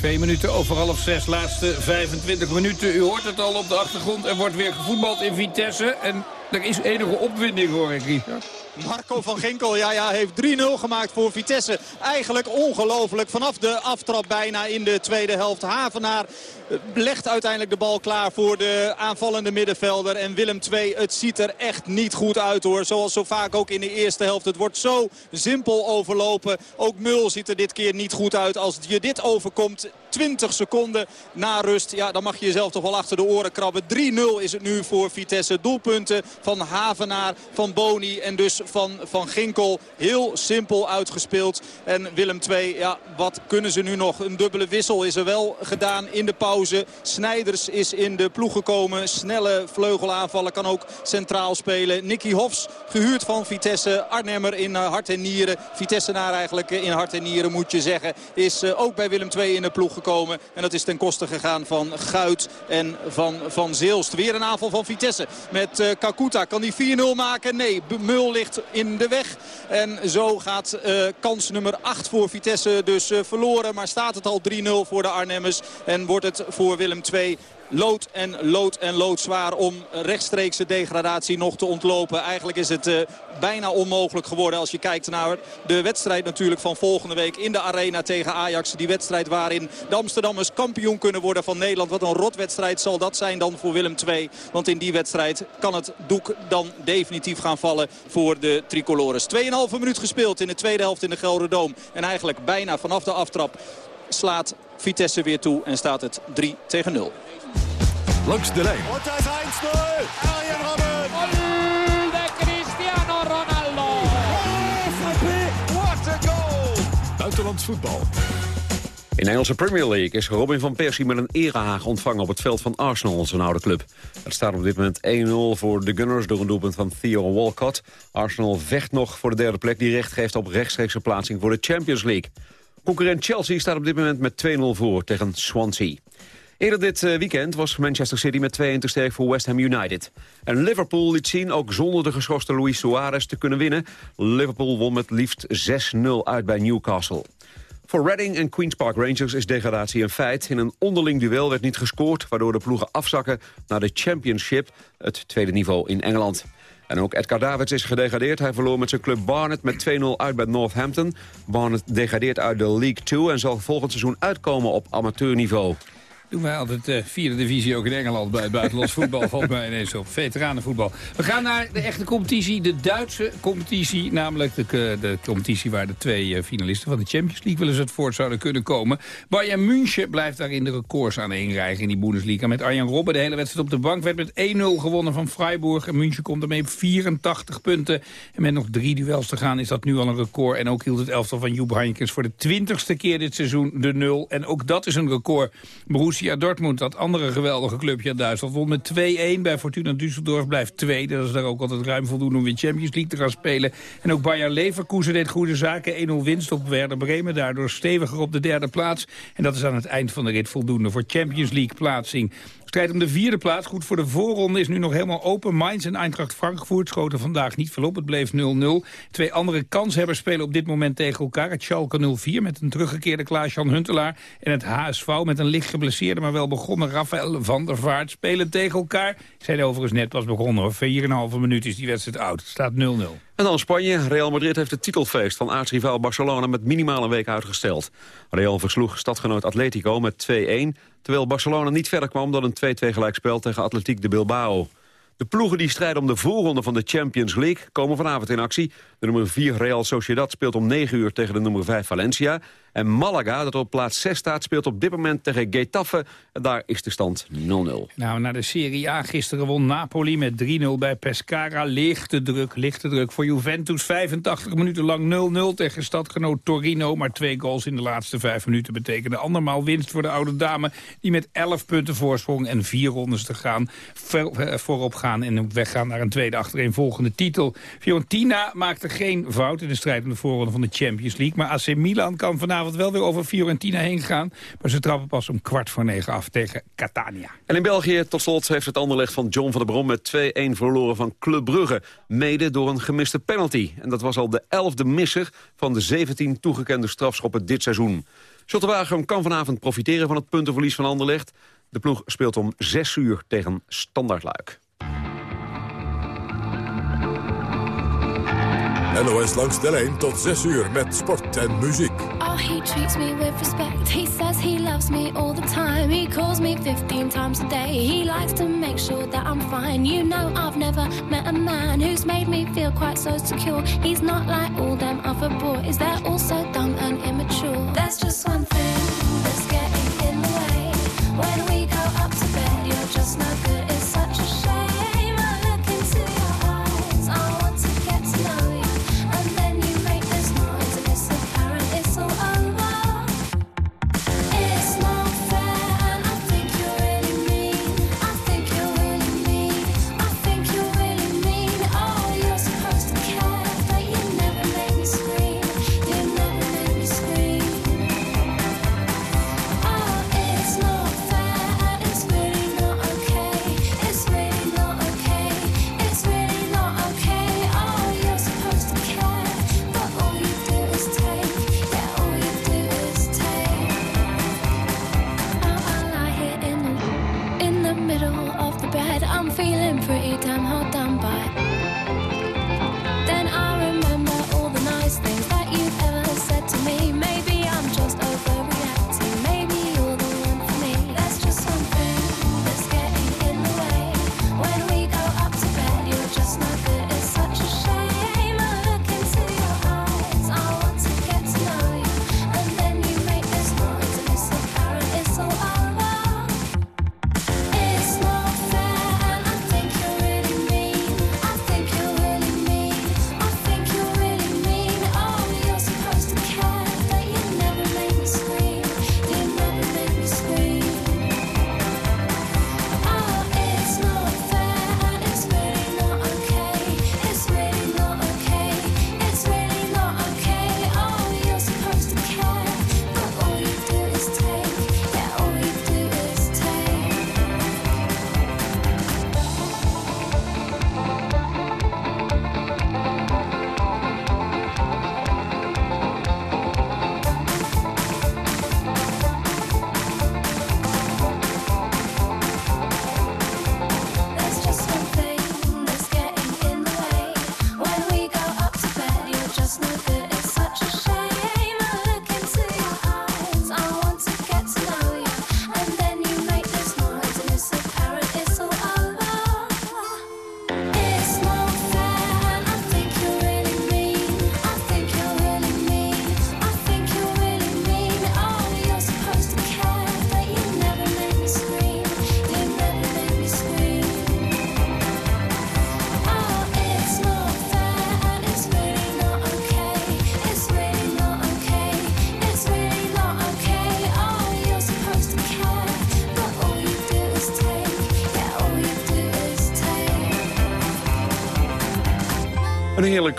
Twee minuten over half zes, laatste 25 minuten. U hoort het al op de achtergrond. Er wordt weer gevoetbald in Vitesse. En er is enige opwinding, hoor ik. Marco van Ginkel ja, ja, heeft 3-0 gemaakt voor Vitesse. Eigenlijk ongelooflijk. Vanaf de aftrap bijna in de tweede helft. Havenaar legt uiteindelijk de bal klaar voor de aanvallende middenvelder. En Willem II, het ziet er echt niet goed uit hoor. Zoals zo vaak ook in de eerste helft. Het wordt zo simpel overlopen. Ook Mul ziet er dit keer niet goed uit. Als je dit overkomt, 20 seconden na rust. Ja, dan mag je jezelf toch wel achter de oren krabben. 3-0 is het nu voor Vitesse. Doelpunten van Havenaar, van Boni en dus van Van Ginkel. Heel simpel uitgespeeld. En Willem II, ja, wat kunnen ze nu nog? Een dubbele wissel is er wel gedaan in de pauze. Snijders is in de ploeg gekomen. Snelle vleugelaanvallen kan ook centraal spelen. Nicky Hofs, gehuurd van Vitesse. Arnhemmer in eh, hart en nieren. Vitesse-naar eigenlijk eh, in hart en nieren moet je zeggen. Is eh, ook bij Willem II in de ploeg gekomen. En dat is ten koste gegaan van Guit en van Van Zeelst. Weer een aanval van Vitesse met uh, Kakuta. Kan die 4-0 maken? Nee, Mul ligt in de weg. En zo gaat uh, kans nummer 8 voor Vitesse dus uh, verloren. Maar staat het al 3-0 voor de Arnhemmers. En wordt het voor Willem II lood en lood en lood zwaar om rechtstreekse degradatie nog te ontlopen. Eigenlijk is het uh, bijna onmogelijk geworden als je kijkt naar de wedstrijd natuurlijk van volgende week in de arena tegen Ajax. Die wedstrijd waarin de Amsterdammers kampioen kunnen worden van Nederland. Wat een rotwedstrijd zal dat zijn dan voor Willem II. Want in die wedstrijd kan het doek dan definitief gaan vallen voor de tricolores. 2,5 minuut gespeeld in de tweede helft in de Gelderdoom. En eigenlijk bijna vanaf de aftrap slaat Vitesse weer toe en staat het 3 tegen 0. Langs de lijn. Und da ist 1-0. Arjen Robben. de Cristiano Ronaldo. What a goal. Buitenlands voetbal. In de Engelse Premier League is Robin van Persie met een erehaag ontvangen op het veld van Arsenal, zijn oude club. Het staat op dit moment 1-0 voor de Gunners door een doelpunt van Theo Walcott. Arsenal vecht nog voor de derde plek die recht geeft op rechtstreekse plaatsing voor de Champions League. Concurrent Chelsea staat op dit moment met 2-0 voor tegen Swansea. Eerder dit eh, weekend was Manchester City met 2-1 te sterk voor West Ham United. En Liverpool liet zien ook zonder de geschorste Luis Suarez te kunnen winnen. Liverpool won met liefst 6-0 uit bij Newcastle. Voor Reading en Queen's Park Rangers is degradatie een feit. In een onderling duel werd niet gescoord... waardoor de ploegen afzakken naar de Championship, het tweede niveau in Engeland. En ook Edgar Davids is gedegradeerd. Hij verloor met zijn club Barnet met 2-0 uit bij Northampton. Barnet degradeert uit de League 2 en zal volgend seizoen uitkomen op amateurniveau doen wij altijd uh, vierde divisie ook in Engeland bij het buitenlands voetbal. valt mij ineens op. Veteranenvoetbal. We gaan naar de echte competitie, de Duitse competitie. Namelijk de, de competitie waar de twee uh, finalisten van de Champions League wel eens het voort zouden kunnen komen. Bayern München blijft daarin de records aan rijgen in die Bundesliga. Met Arjen Robben de hele wedstrijd op de bank werd met 1-0 gewonnen van Freiburg. En München komt ermee op 84 punten. En met nog drie duels te gaan is dat nu al een record. En ook hield het elftal van Joep Heynckes voor de twintigste keer dit seizoen de nul. En ook dat is een record. Borussia Dortmund, dat andere geweldige clubje uit Duitsland, won met 2-1 bij Fortuna Düsseldorf. Blijft tweede. Dat is daar ook altijd ruim voldoende om weer Champions League te gaan spelen. En ook Bayer Leverkusen deed goede zaken. 1-0 winst op Werder Bremen. Daardoor steviger op de derde plaats. En dat is aan het eind van de rit voldoende voor Champions League plaatsing. Strijd om de vierde plaats. Goed voor de voorronde is nu nog helemaal open. Mainz en Eintracht Frankfurt schoten vandaag niet veel. Het bleef 0-0. Twee andere kanshebbers spelen op dit moment tegen elkaar. Het Schalke 04 met een teruggekeerde Klaas-Jan Huntelaar. En het HSV met een licht geblesseerde, maar wel begonnen Rafael van der Vaart. Spelen tegen elkaar. Ik zei overigens net pas begonnen hoor. 4,5 minuut is die wedstrijd oud. Het staat 0-0. En dan Spanje. Real Madrid heeft het titelfeest van aartsrivaal Barcelona met minimaal een week uitgesteld. Real versloeg stadgenoot Atletico met 2-1, terwijl Barcelona niet verder kwam dan een 2-2 gelijkspel tegen Atletiek de Bilbao. De ploegen die strijden om de voorronde van de Champions League komen vanavond in actie. De nummer 4 Real Sociedad speelt om 9 uur tegen de nummer 5 Valencia. En Malaga, dat op plaats 6 staat, speelt op dit moment tegen Getafe. En daar is de stand 0-0. Nou, naar de Serie A. Gisteren won Napoli met 3-0 bij Pescara. Lichte druk, lichte druk voor Juventus. 85 minuten lang 0-0 tegen stadgenoot Torino. Maar twee goals in de laatste vijf minuten betekenen andermaal winst voor de oude dame. Die met 11 punten voorsprong en vier rondes te gaan voorop gaan. En op weg gaan naar een tweede achtereenvolgende titel. Fiorentina maakte geen fout in de strijd om de voorronde van de Champions League. Maar AC Milan kan vanavond vanavond wel weer over Fiorentina heen gegaan. Maar ze trappen pas om kwart voor negen af tegen Catania. En in België tot slot heeft het anderleg van John van der Brom... met 2-1 verloren van Club Brugge. Mede door een gemiste penalty. En dat was al de elfde misser van de 17 toegekende strafschoppen dit seizoen. Schotterwagen kan vanavond profiteren van het puntenverlies van Anderlecht. De ploeg speelt om 6 uur tegen Standaardluik. NOS langs de lijn tot 6 uur met sport en muziek. Oh, he treats me with respect. He says he loves me all the time. He calls me 15 times a day. He likes to make sure that I'm fine. You know I've never met a man who's made me feel quite so secure. He's not like all them other boys. They're all so dumb and immature. There's just one thing that's getting in the way. When we go up to bed, you're just no good.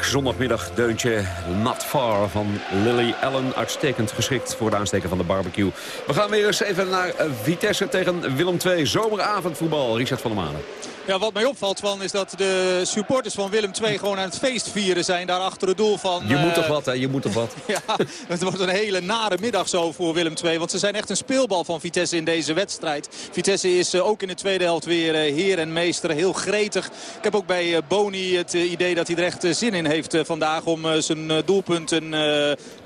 Een heerlijk zondagmiddag-deuntje. Not far van Lily Allen. Uitstekend geschikt voor de aansteken van de barbecue. We gaan weer eens even naar Vitesse tegen Willem II. Zomeravondvoetbal. Richard van der Manen. Ja, wat mij opvalt van is dat de supporters van Willem II gewoon aan het feest vieren zijn. Daar achter het doel van... Je moet toch wat, hè? Je moet toch wat? ja, het wordt een hele nare middag zo voor Willem II. Want ze zijn echt een speelbal van Vitesse in deze wedstrijd. Vitesse is ook in de tweede helft weer heer en meester. Heel gretig. Ik heb ook bij Boni het idee dat hij er echt zin in heeft vandaag om zijn doelpunten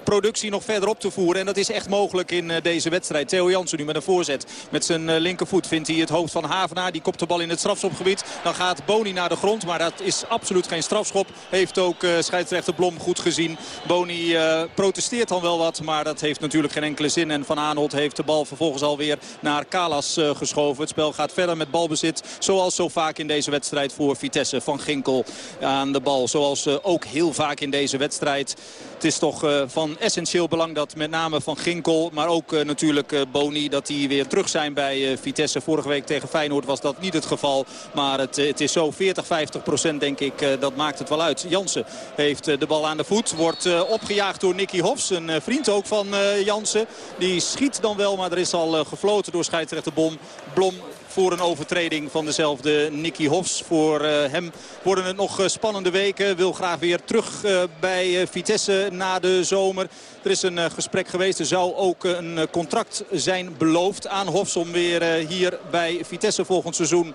productie nog verder op te voeren. En dat is echt mogelijk in deze wedstrijd. Theo Jansen nu met een voorzet. Met zijn linkervoet vindt hij het hoofd van Havenaar. Die kopt de bal in het strafschopgebied. Dan gaat Boni naar de grond. Maar dat is absoluut geen strafschop. Heeft ook uh, scheidsrechter Blom goed gezien. Boni protesteert dan wel wat. Maar dat heeft natuurlijk geen enkele zin. En Van Aanholt heeft de bal vervolgens alweer naar Kalas geschoven. Het spel gaat verder met balbezit. Zoals zo vaak in deze wedstrijd voor Vitesse. Van Ginkel aan de bal. Zoals ook heel vaak in deze wedstrijd. Het is toch van essentieel belang dat met name Van Ginkel. Maar ook natuurlijk Boni. Dat die weer terug zijn bij Vitesse. Vorige week tegen Feyenoord was dat niet het geval. Maar het, het is zo 40, 50 procent denk ik. Dat maakt het wel uit. Jansen heeft de bal aan de voet. Wordt opgejaagd door Nicky Hofs. Een vriend ook van Jansen. Die schiet dan wel, maar er is al gefloten door scheidsrechter Blom. Blom voor een overtreding van dezelfde Nicky Hofs. Voor uh, hem worden het nog spannende weken. Wil graag weer terug uh, bij Vitesse na de zomer. Er is een gesprek geweest. Er zou ook een contract zijn beloofd aan Hofs om weer hier bij Vitesse volgend seizoen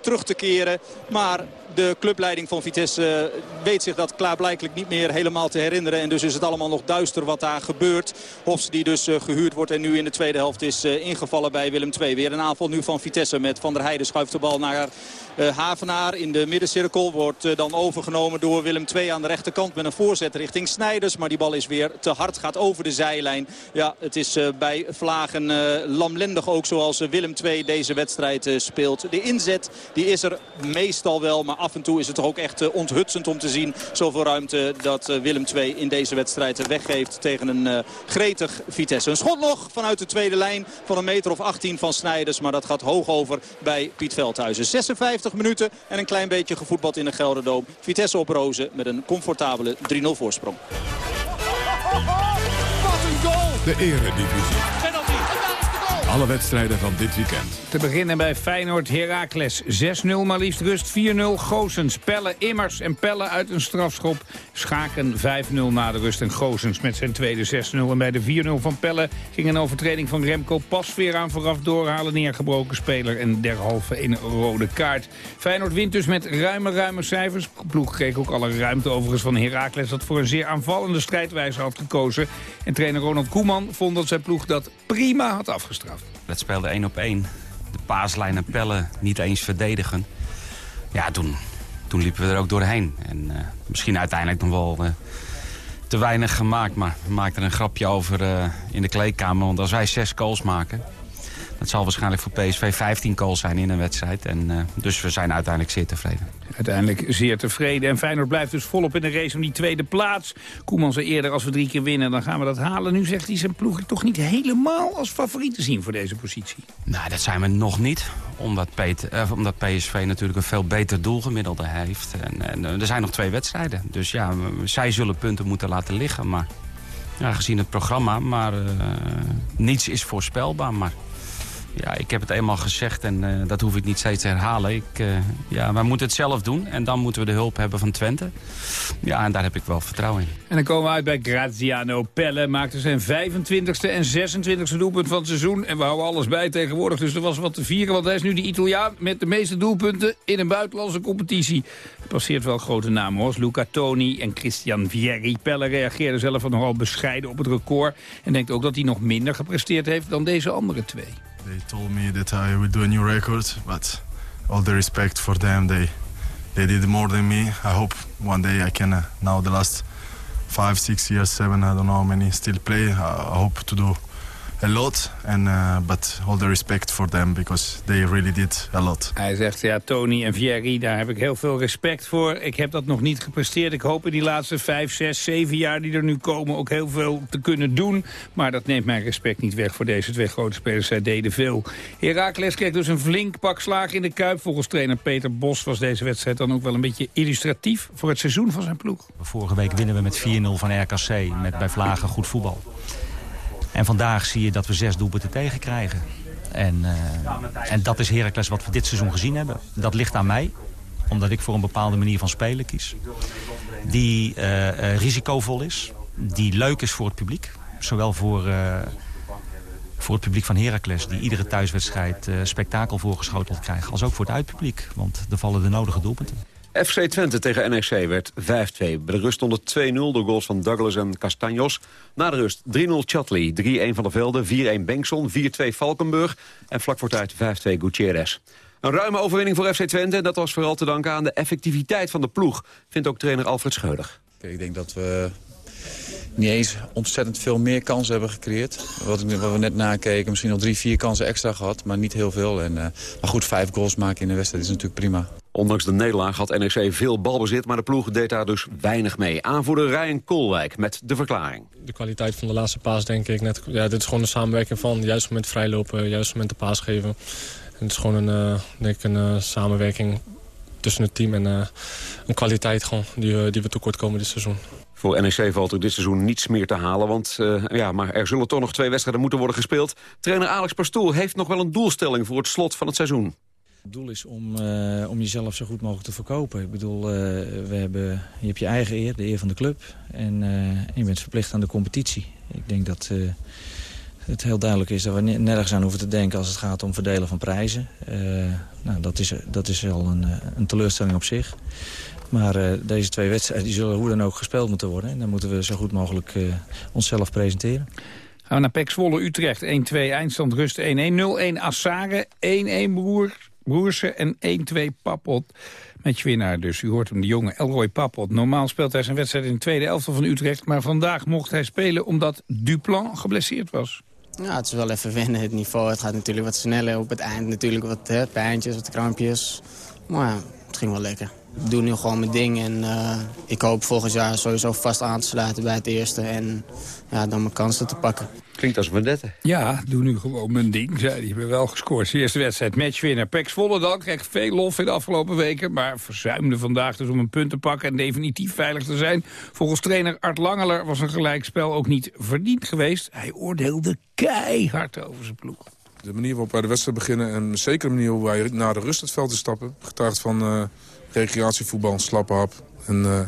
terug te keren. Maar de clubleiding van Vitesse weet zich dat klaarblijkelijk niet meer helemaal te herinneren. En dus is het allemaal nog duister wat daar gebeurt. Hofs die dus gehuurd wordt en nu in de tweede helft is ingevallen bij Willem II. Weer een aanval nu van Vitesse met Van der Heijden schuift de bal naar Havenaar in de middencirkel. Wordt uh, dan overgenomen door Willem II aan de rechterkant met een voorzet richting Snijders. Maar die bal is weer te hard, gaat over de zijlijn. Ja, het is uh, bij Vlagen lamlendig ook zoals Willem II deze wedstrijd speelt. De inzet die is er meestal wel, maar af en toe is het toch ook echt onthutsend om te zien. Zoveel ruimte dat Willem II in deze wedstrijd weggeeft tegen een gretig Vitesse. Een schot nog vanuit de tweede lijn van een meter of 18 van Snijders. Maar dat gaat hoog over bij Piet Veldhuizen. 56 minuten en een klein beetje gevoetbald in de Gelderdoom. Vitesse op Rozen met een comfortabele 3-0 voorsprong. Wat een goal! De eredivisie. Alle wedstrijden van dit weekend. Te beginnen bij Feyenoord Heracles. 6-0 maar liefst rust 4-0 Goosens. Pelle Immers en Pelle uit een strafschop. Schaken 5-0 na de rust en Goosens met zijn tweede 6-0. En bij de 4-0 van Pelle ging een overtreding van Remco Pasveer aan vooraf doorhalen. Neergebroken speler en derhalve een rode kaart. Feyenoord wint dus met ruime, ruime cijfers. De ploeg kreeg ook alle ruimte overigens van Heracles... dat voor een zeer aanvallende strijdwijze had gekozen. En trainer Ronald Koeman vond dat zijn ploeg dat prima had afgestraft. Het speelde één op één. De paaslijn en pellen niet eens verdedigen. Ja, toen, toen liepen we er ook doorheen. En uh, misschien uiteindelijk nog wel uh, te weinig gemaakt. Maar we maakten er een grapje over uh, in de kleedkamer. Want als wij zes goals maken... Dat zal waarschijnlijk voor PSV 15 goals zijn in een wedstrijd. En, uh, dus we zijn uiteindelijk zeer tevreden. Uiteindelijk zeer tevreden. En Feyenoord blijft dus volop in de race om die tweede plaats. Koeman zei eerder, als we drie keer winnen, dan gaan we dat halen. Nu zegt hij zijn ploeg toch niet helemaal als favoriet te zien voor deze positie. Nou, dat zijn we nog niet. Omdat, Peter, eh, omdat PSV natuurlijk een veel beter doelgemiddelde heeft. En, en er zijn nog twee wedstrijden. Dus ja, zij zullen punten moeten laten liggen. Maar ja, gezien het programma. Maar uh, niets is voorspelbaar. Maar ja, ik heb het eenmaal gezegd en uh, dat hoef ik niet steeds te herhalen. Ik, uh, ja, wij moeten het zelf doen en dan moeten we de hulp hebben van Twente. Ja, en daar heb ik wel vertrouwen in. En dan komen we uit bij Graziano Pelle. Maakte zijn 25e en 26e doelpunt van het seizoen. En we houden alles bij tegenwoordig, dus er was wat te vieren. Want hij is nu de Italiaan met de meeste doelpunten in een buitenlandse competitie. Hij passeert wel grote namen hoor. Luca Toni en Christian Vieri. Pelle reageerde zelf nogal bescheiden op het record. En denkt ook dat hij nog minder gepresteerd heeft dan deze andere twee. They told me that I would do a new record, but all the respect for them, they they did more than me. I hope one day I can. Uh, now the last five, six years, seven, I don't know how many still play. I, I hope to do a lot. And, uh, but all the respect for them because they really did a lot. Hij zegt, ja, Tony en Vieri, daar heb ik heel veel respect voor. Ik heb dat nog niet gepresteerd. Ik hoop in die laatste vijf, zes, zeven jaar die er nu komen... ook heel veel te kunnen doen. Maar dat neemt mijn respect niet weg voor deze twee grote spelers. Zij deden veel. Heracles kreeg dus een flink pak slagen in de Kuip. Volgens trainer Peter Bos was deze wedstrijd dan ook wel een beetje illustratief... voor het seizoen van zijn ploeg. Vorige week winnen we met 4-0 van RKC. Met bij Vlagen goed voetbal. En vandaag zie je dat we zes doelpunten tegenkrijgen. En, uh, en dat is Heracles wat we dit seizoen gezien hebben. Dat ligt aan mij, omdat ik voor een bepaalde manier van spelen kies. Die uh, uh, risicovol is, die leuk is voor het publiek. Zowel voor, voor het publiek van Heracles, die iedere thuiswedstrijd spektakel voorgeschoteld krijgt... als ook voor het uitpubliek, want er vallen de nodige doelpunten. FC Twente tegen NEC werd 5-2. Bij de rust stond het 2-0 door goals van Douglas en Castanjos. Na de rust 3-0 Chatley, 3-1 van der Velde, 4-1 Bengtson, 4-2 Valkenburg... en vlak voor tijd 5-2 Gutierrez. Een ruime overwinning voor FC Twente. Dat was vooral te danken aan de effectiviteit van de ploeg... vindt ook trainer Alfred Scheuder. Kijk, ik denk dat we niet eens ontzettend veel meer kansen hebben gecreëerd. Wat, wat we net nakeken, misschien nog drie, vier kansen extra gehad, maar niet heel veel. En, uh, maar goed, vijf goals maken in de wedstrijd is natuurlijk prima. Ondanks de nederlaag had NEC veel balbezit, maar de ploeg deed daar dus weinig mee. Aanvoerder Ryan Koolwijk met de verklaring. De kwaliteit van de laatste paas denk ik net. Ja, dit is gewoon een samenwerking van juist moment vrijlopen, juist moment de paas geven. En het is gewoon een, uh, denk ik een uh, samenwerking tussen het team en uh, een kwaliteit gewoon die, die we tekort komen dit seizoen. Voor NEC valt er dit seizoen niets meer te halen. Want uh, ja, maar er zullen toch nog twee wedstrijden moeten worden gespeeld. Trainer Alex Pastoor heeft nog wel een doelstelling voor het slot van het seizoen. Het doel is om, uh, om jezelf zo goed mogelijk te verkopen. Ik bedoel, uh, we hebben, je hebt je eigen eer, de eer van de club. En, en je bent verplicht aan de competitie. Ik denk dat het heel duidelijk is dat we nergens aan hoeven te denken... als het gaat om verdelen van prijzen. nou, dat, is, dat is al een, een teleurstelling op zich. Maar uh, deze twee wedstrijden die zullen hoe dan ook gespeeld moeten worden. En dan moeten we zo goed mogelijk uh, onszelf presenteren. Gaan we naar Pek Zwolle Utrecht. 1-2 eindstand rust 1-1. 0-1 Assare. 1-1 Broer, Broersen en 1-2 Pappot. Met je winnaar dus. U hoort hem, de jonge Elroy Pappot. Normaal speelt hij zijn wedstrijd in de tweede elftal van Utrecht. Maar vandaag mocht hij spelen omdat Duplan geblesseerd was. Ja, het is wel even wennen, het niveau. Het gaat natuurlijk wat sneller op het eind. Natuurlijk wat hè, pijntjes, wat krampjes. Maar ja, het ging wel lekker. Ik doe nu gewoon mijn ding en uh, ik hoop volgend jaar sowieso vast aan te sluiten bij het eerste. En ja, dan mijn kansen te pakken. Klinkt als Vendette. Ja, doe nu gewoon mijn ding, zei hij. hebben wel gescoord. De eerste wedstrijd, matchwinner. Pek Zwolle dan kreeg veel lof in de afgelopen weken... maar verzuimde vandaag dus om een punt te pakken en definitief veilig te zijn. Volgens trainer Art Langeler was een gelijkspel ook niet verdiend geweest. Hij oordeelde keihard over zijn ploeg. De manier waarop wij de wedstrijd beginnen... en zeker de manier hoe wij na de rust het veld te stappen... getuigt van... Uh recreatievoetbal, slappe hap. En uh,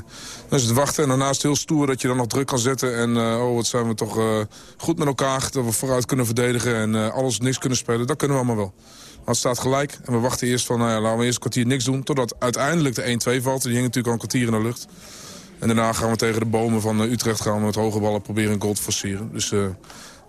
dan is het wachten en daarnaast heel stoer dat je dan nog druk kan zetten. En uh, oh, wat zijn we toch uh, goed met elkaar, dat we vooruit kunnen verdedigen en alles niks kunnen spelen. Dat kunnen we allemaal wel. Maar het staat gelijk en we wachten eerst van, nou ja, laten we eerst een kwartier niks doen. Totdat uiteindelijk de 1-2 valt. Die hing natuurlijk al een kwartier in de lucht. En daarna gaan we tegen de bomen van Utrecht gaan we met hoge ballen proberen een goal te forceren. Dus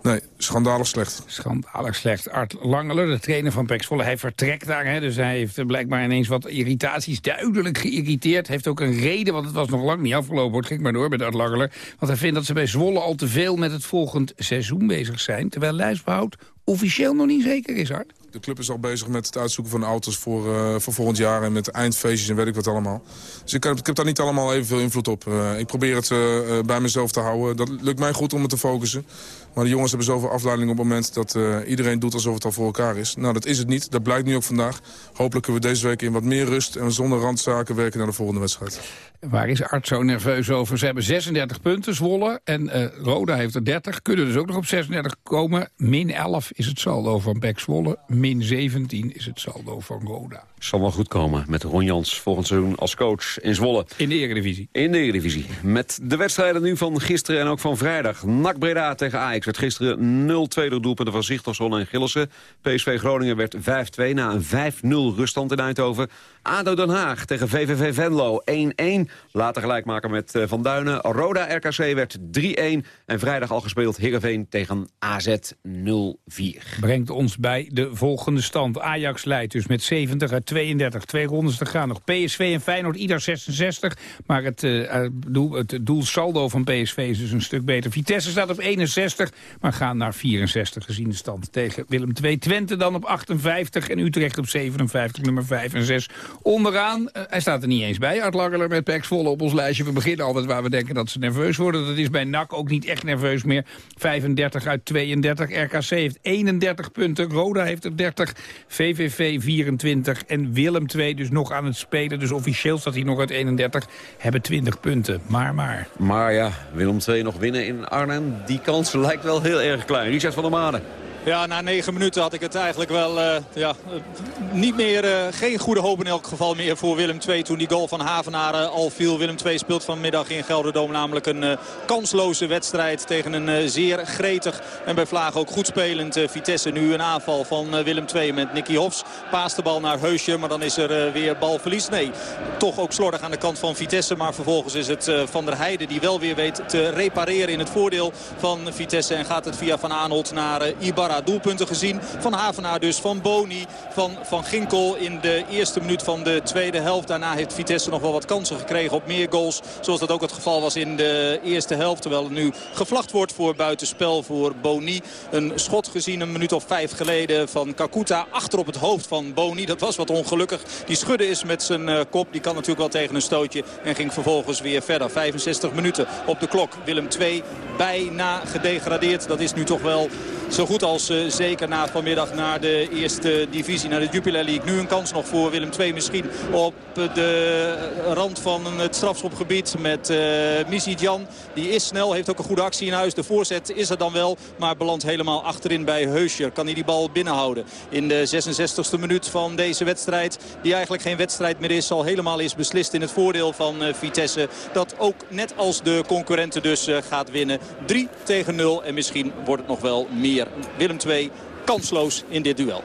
Nee, schandalig slecht. Schandalig slecht. Art Langeler, de trainer van Pek Zwolle, hij vertrekt daar. Hè, dus hij heeft blijkbaar ineens wat irritaties duidelijk geïrriteerd. Heeft ook een reden, want het was nog lang niet afgelopen. Het ging maar door met Art Langeler. Want hij vindt dat ze bij Zwolle al te veel met het volgend seizoen bezig zijn. Terwijl Lijsbehoud officieel nog niet zeker is, Art. De club is al bezig met het uitzoeken van auto's voor, uh, voor volgend jaar... en met eindfeestjes en weet ik wat allemaal. Dus ik heb, ik heb daar niet allemaal evenveel invloed op. Uh, ik probeer het uh, bij mezelf te houden. Dat lukt mij goed om me te focussen. Maar de jongens hebben zoveel afleiding op het moment... dat iedereen doet alsof het al voor elkaar is. Nou, dat is het niet. Dat blijkt nu ook vandaag. Hopelijk kunnen we deze week in wat meer rust... en zonder randzaken werken naar de volgende wedstrijd. Waar is Art zo nerveus over? Ze hebben 36 punten, Zwolle. En Roda heeft er 30. Kunnen dus ook nog op 36 komen. Min 11 is het saldo van Beck Zwolle min 17 is het saldo van Roda. Zal wel goed komen met Ron Jans volgend seizoen als coach in Zwolle. In de Eredivisie. In de Eredivisie. Met de wedstrijden nu van gisteren en ook van vrijdag. NAC Breda tegen Ajax werd gisteren 0-2 door doelpunten van Zichterson en Gillissen. PSV Groningen werd 5-2 na een 5-0 ruststand in Eindhoven. ADO Den Haag tegen VVV Venlo 1-1. Later gelijk maken met eh, Van Duinen. Roda RKC werd 3-1. En vrijdag al gespeeld Heerenveen tegen AZ 0-4. Brengt ons bij de volgende volgende stand. Ajax leidt dus met 70 uit 32. Twee rondes te gaan. Nog PSV en Feyenoord, ieder 66. Maar het, uh, doel, het doelsaldo van PSV is dus een stuk beter. Vitesse staat op 61, maar gaan naar 64 gezien de stand. Tegen Willem II. Twente dan op 58 en Utrecht op 57, nummer 5 en 6. Onderaan, uh, hij staat er niet eens bij, Art Langeler met Pax Volle op ons lijstje. We beginnen altijd waar we denken dat ze nerveus worden. Dat is bij NAC ook niet echt nerveus meer. 35 uit 32. RKC heeft 31 punten. Roda heeft er 30. VVV 24. En Willem 2 dus nog aan het spelen. Dus officieel staat hij nog uit 31. Hebben 20 punten. Maar, maar. Maar ja, Willem 2 nog winnen in Arnhem. Die kans lijkt wel heel erg klein. Richard van der Maden. Ja, na negen minuten had ik het eigenlijk wel uh, ja, niet meer, uh, geen goede hoop in elk geval meer voor Willem II. Toen die goal van Havenaar uh, al viel. Willem II speelt vanmiddag in Gelderdoom namelijk een kansloze wedstrijd tegen een zeer gretig en bij Vlaag ook goed spelend Vitesse. Nu een aanval van Willem II met Nicky Hofs. Paast de bal naar Heusje, maar dan is er weer balverlies. Nee, toch ook slordig aan de kant van Vitesse. Maar vervolgens is het Van der Heijden die wel weer weet te repareren in het voordeel van Vitesse. En gaat het via Van Aanholt naar Ibarra doelpunten gezien. Van Havenaar dus, van Boni, van Van Ginkel in de eerste minuut van de tweede helft. Daarna heeft Vitesse nog wel wat kansen gekregen op meer goals. Zoals dat ook het geval was in de eerste helft. Terwijl er nu gevlacht wordt voor buitenspel voor Boni. Een schot gezien een minuut of vijf geleden van Kakuta. Achter op het hoofd van Boni. Dat was wat ongelukkig. Die schudde is met zijn uh, kop. Die kan natuurlijk wel tegen een stootje. En ging vervolgens weer verder. 65 minuten op de klok. Willem 2 bijna gedegradeerd. Dat is nu toch wel zo goed als uh, zeker na vanmiddag naar de eerste divisie, naar de Jupiler League. Nu een kans nog voor Willem II misschien op de rand van het strafschopgebied met uh, Jan. Die is snel, heeft ook een goede actie in huis. De voorzet is er dan wel, maar belandt helemaal achterin bij Heuscher. Kan hij die bal binnenhouden in de 66e minuut van deze wedstrijd. Die eigenlijk geen wedstrijd meer is, al helemaal is beslist in het voordeel van uh, Vitesse. Dat ook net als de concurrenten dus gaat winnen. 3 tegen 0 en misschien wordt het nog wel meer. Willem 2 kansloos in dit duel.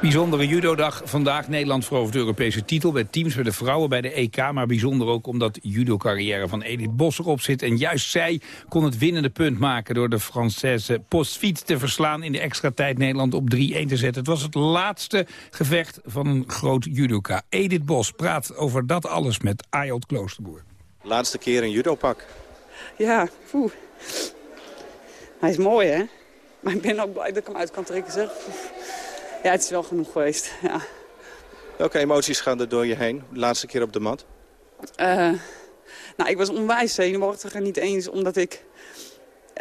Bijzondere judodag. Vandaag Nederland verovert de Europese titel bij teams bij de vrouwen bij de EK. Maar bijzonder ook omdat judo-carrière van Edith Bos erop zit. En juist zij kon het winnende punt maken door de Française Postfiet te verslaan. In de extra tijd Nederland op 3-1 te zetten. Het was het laatste gevecht van een groot judoka. Edith Bos praat over dat alles met Ayot Kloosterboer. Laatste keer een judopak. Ja, poeh. Hij is mooi, hè? Maar ik ben ook blij dat ik hem uit kan trekken, zeg. Ja, het is wel genoeg geweest, ja. Welke emoties gaan er door je heen? De laatste keer op de mat? Uh, nou, ik was onwijs zenuwachtig en niet eens omdat ik...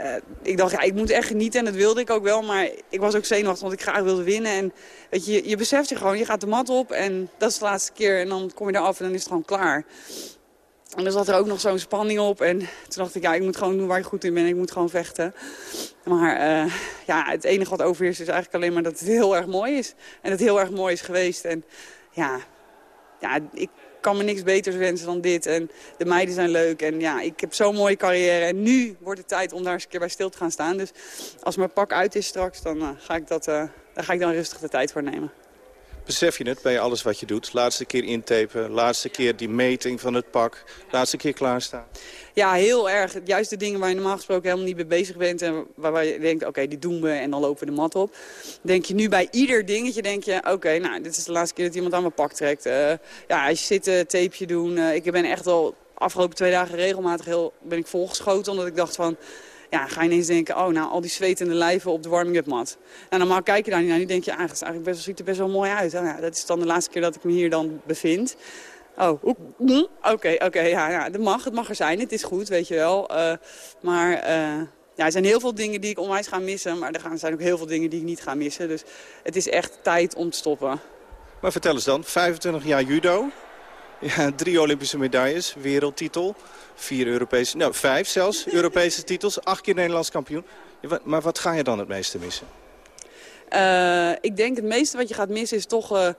Uh, ik dacht, ja, ik moet echt genieten en dat wilde ik ook wel. Maar ik was ook zenuwachtig, want ik graag wilde winnen. En weet je, je, je beseft je gewoon, je gaat de mat op en dat is de laatste keer. En dan kom je eraf en dan is het gewoon klaar. En er zat er ook nog zo'n spanning op. En toen dacht ik, ja, ik moet gewoon doen waar ik goed in ben. Ik moet gewoon vechten. Maar uh, ja, het enige wat overheerst is eigenlijk alleen maar dat het heel erg mooi is. En dat het heel erg mooi is geweest. En ja, ja, ik kan me niks beters wensen dan dit. En de meiden zijn leuk. En ja, ik heb zo'n mooie carrière. En nu wordt het tijd om daar eens een keer bij stil te gaan staan. Dus als mijn pak uit is straks, dan, uh, ga, ik dat, uh, ga ik dan rustig de tijd voor nemen. Besef je het bij alles wat je doet? Laatste keer intapen, laatste keer die meting van het pak, laatste keer klaarstaan. Ja, heel erg. Juist de dingen waar je normaal gesproken helemaal niet mee bezig bent... en waar je denkt, oké, die doen we en dan lopen we de mat op. Denk je nu bij ieder dingetje, denk je... oké, nou, dit is de laatste keer dat iemand aan mijn pak trekt. Uh, ja, als je zit, uh, tapeje doen. Uh, ik ben echt al afgelopen twee dagen regelmatig heel, ben ik volgeschoten... omdat ik dacht van ja, ga je ineens denken, oh nou, al die zwetende lijven op de warming-up mat. En normaal kijk je daar niet naar, nu denk je, eigenlijk, eigenlijk best, ziet er best wel mooi uit. Nou, dat is dan de laatste keer dat ik me hier dan bevind. Oh, oké, oké, okay, ja, ja, dat mag, het mag er zijn, het is goed, weet je wel. Uh, maar uh, ja, er zijn heel veel dingen die ik onwijs ga missen, maar er zijn ook heel veel dingen die ik niet ga missen. Dus het is echt tijd om te stoppen. Maar vertel eens dan, 25 jaar judo, ja, drie Olympische medailles, wereldtitel vier Europese, nou vijf zelfs Europese titels, acht keer Nederlands kampioen. Maar wat ga je dan het meeste missen? Uh, ik denk het meeste wat je gaat missen is toch uh,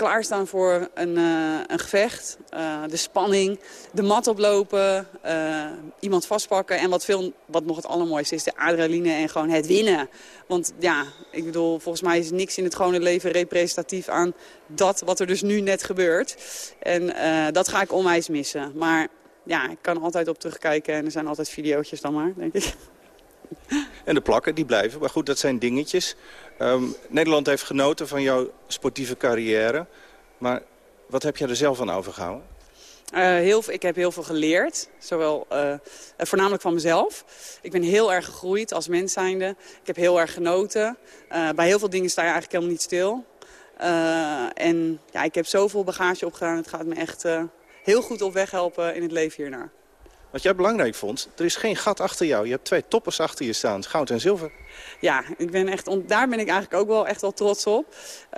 klaarstaan voor een, uh, een gevecht. de spanning, de mat oplopen, iemand vastpakken. En wat, veel, wat nog het allermooiste is, de adrenaline en gewoon het winnen. Want ja, ik bedoel, volgens mij is niks in het gewone leven representatief aan dat wat er dus nu net gebeurt. En dat ga ik onwijs missen. Maar ja, ik kan altijd op terugkijken en er zijn altijd videootjes dan maar, denk ik. En de plakken, die blijven. Maar goed, dat zijn dingetjes. Ehm, Nederland heeft genoten van jouw sportieve carrière. Maar wat heb jij er zelf aan overgehouden? Uh, heel, ik heb heel veel geleerd, zowel, uh, voornamelijk van mezelf. Ik ben heel erg gegroeid als mens zijnde. Ik heb heel erg genoten. Uh, bij heel veel dingen sta je eigenlijk helemaal niet stil. en ja, ik heb zoveel bagage opgedaan. Het gaat me echt heel goed op weg helpen in het leven hierna. Wat jij belangrijk vond, er is geen gat achter jou. Je hebt twee toppers achter je staan, goud en zilver. Ja, ik ben echt, daar ben ik eigenlijk ook wel echt wel trots op.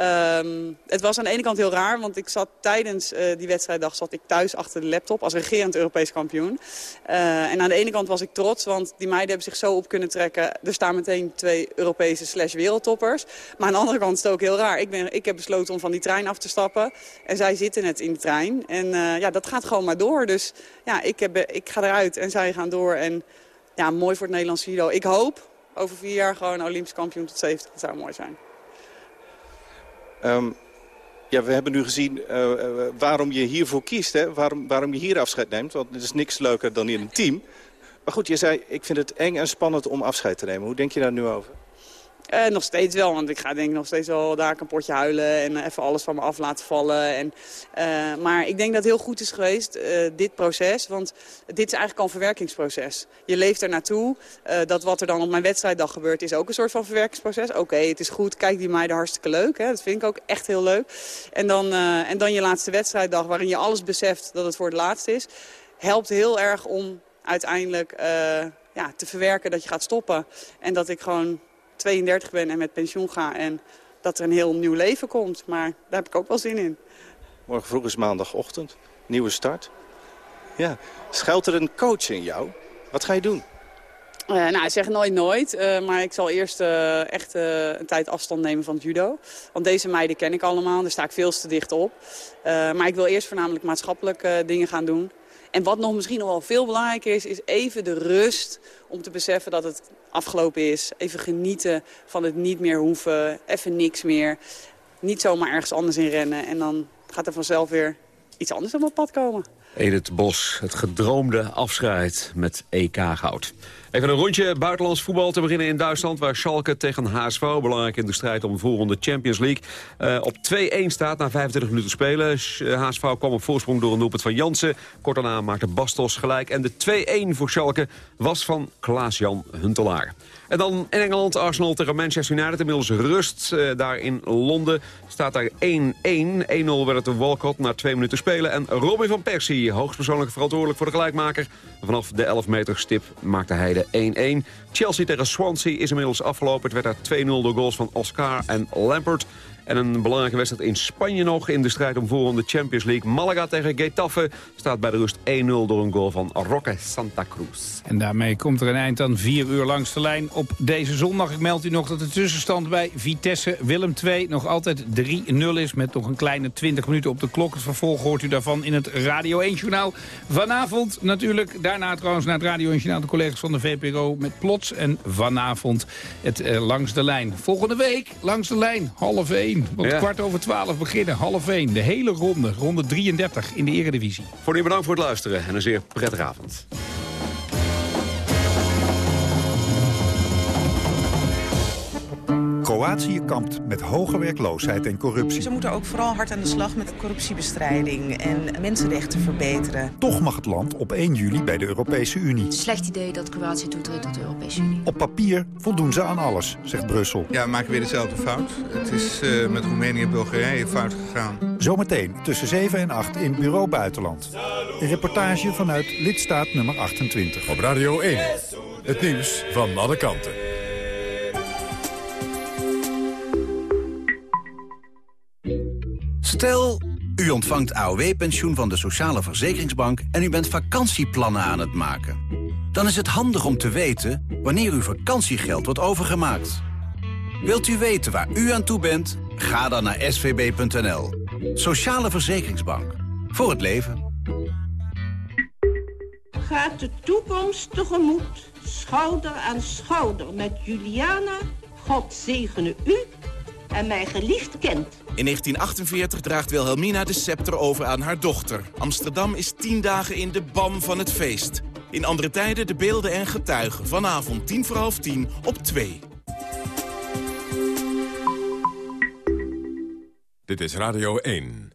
Um, het was aan de ene kant heel raar, want ik zat tijdens uh, die wedstrijddag zat ik thuis achter de laptop als regerend Europees kampioen. Uh, en aan de ene kant was ik trots, want die meiden hebben zich zo op kunnen trekken. Er staan meteen twee Europese slash wereldtoppers. Maar aan de andere kant is het ook heel raar. Ik, ben, ik heb besloten om van die trein af te stappen. En zij zitten net in de trein. En uh, ja, dat gaat gewoon maar door. Dus ja, ik, heb, ik ga eruit en zij gaan door. En ja, mooi voor het Nederlands judo. Ik hoop over vier jaar gewoon Olympisch kampioen tot 70. Dat zou mooi zijn. Um, ja, we hebben nu gezien uh, uh, waarom je hiervoor kiest. Hè? Waarom, waarom je hier afscheid neemt. Want het is niks leuker dan in een team. Maar goed, je zei, ik vind het eng en spannend om afscheid te nemen. Hoe denk je daar nu over? Uh, nog steeds wel, want ik ga denk ik nog steeds wel daar een potje huilen en even alles van me af laten vallen. En, uh, maar ik denk dat het heel goed is geweest, dit proces, want dit is eigenlijk al een verwerkingsproces. Je leeft er naartoe, dat wat er dan op mijn wedstrijddag gebeurt is ook een soort van verwerkingsproces. Oké, het is goed, kijk die meiden hartstikke leuk, hè? dat vind ik ook echt heel leuk. En dan, en dan je laatste wedstrijddag waarin je alles beseft dat het voor het laatst is, helpt heel erg om uiteindelijk ja, te verwerken dat je gaat stoppen. En dat ik gewoon 32 ben en met pensioen ga en dat er een heel nieuw leven komt. Maar daar heb ik ook wel zin in. Morgen vroeg is maandagochtend, nieuwe start. Ja, schuilt er een coach in jou? Wat ga je doen? Uh, nou, ik zeg nooit nooit, uh, maar ik zal eerst uh, echt een tijd afstand nemen van het judo. Want deze meiden ken ik allemaal, daar sta ik veel te dicht op. maar ik wil eerst voornamelijk maatschappelijke dingen gaan doen. En wat nog misschien nog wel veel belangrijker is, is even de rust om te beseffen dat het afgelopen is. Even genieten van het niet meer hoeven, even niks meer. Niet zomaar ergens anders in rennen en dan gaat er vanzelf weer iets anders op het pad komen. Edith Bos, het gedroomde afscheid met EK-goud. Even een rondje buitenlands voetbal te beginnen in Duitsland... waar Schalke tegen HSV, belangrijk in de strijd om de volgende Champions League... Uh, op 2-1 staat na 25 minuten spelen. HSV eh, kwam op voorsprong door een doelpunt van Jansen. Kort daarna maakte Bastos gelijk. En de 2-1 voor Schalke was van Klaas-Jan Huntelaar. En dan in Engeland, Arsenal tegen Manchester United. Inmiddels rust uh, daar in Londen. Staat daar 1-1. 1-0 werd het de Walcott na twee minuten spelen. En Robin van Persie, hoogstpersoonlijk verantwoordelijk voor de gelijkmaker. Vanaf de 11 meter stip maakte hij de 1-1. Chelsea tegen Swansea is inmiddels afgelopen. Het werd daar 2-0 door goals van Oscar en Lampert. En een belangrijke wedstrijd in Spanje nog in de strijd om volgende Champions League. Malaga tegen Getafe staat bij de rust 1-0 door een goal van Roque Santa Cruz. En daarmee komt er een eind aan vier uur langs de lijn op deze zondag. Ik meld u nog dat de tussenstand bij Vitesse Willem 2 nog altijd 3-0 is... met nog een kleine 20 minuten op de klok. Het vervolg hoort u daarvan in het Radio 1-journaal. Vanavond natuurlijk, daarna trouwens naar het Radio 1-journaal... de collega's van de VPRO met Plots. En vanavond het eh, Langs de Lijn. Volgende week Langs de Lijn, half 1. Want ja. kwart over twaalf beginnen, half 1. De hele ronde, ronde 33 in de Eredivisie. Voor nu bedankt voor het luisteren en een zeer prettige avond. Kroatië kampt met hoge werkloosheid en corruptie. Ze moeten ook vooral hard aan de slag met corruptiebestrijding en mensenrechten verbeteren. Toch mag het land op 1 juli bij de Europese Unie. Slecht idee dat Kroatië toetreedt tot de Europese Unie. Op papier voldoen ze aan alles, zegt Brussel. Ja, we maken weer dezelfde fout. Het is uh, met Roemenië en Bulgarije fout gegaan. Zometeen tussen 7 en 8 in Bureau Buitenland. Een reportage vanuit lidstaat nummer 28. Op Radio 1. Het nieuws van alle kanten. Stel, u ontvangt AOW-pensioen van de Sociale Verzekeringsbank... en u bent vakantieplannen aan het maken. Dan is het handig om te weten wanneer uw vakantiegeld wordt overgemaakt. Wilt u weten waar u aan toe bent? Ga dan naar svb.nl. Sociale Verzekeringsbank. Voor het leven. Gaat de toekomst tegemoet, schouder aan schouder met Juliana. God zegene u en mijn geliefd kent. In 1948 draagt Wilhelmina de scepter over aan haar dochter. Amsterdam is tien dagen in de bam van het feest. In andere tijden de beelden en getuigen. Vanavond tien voor half tien op twee. Dit is Radio 1.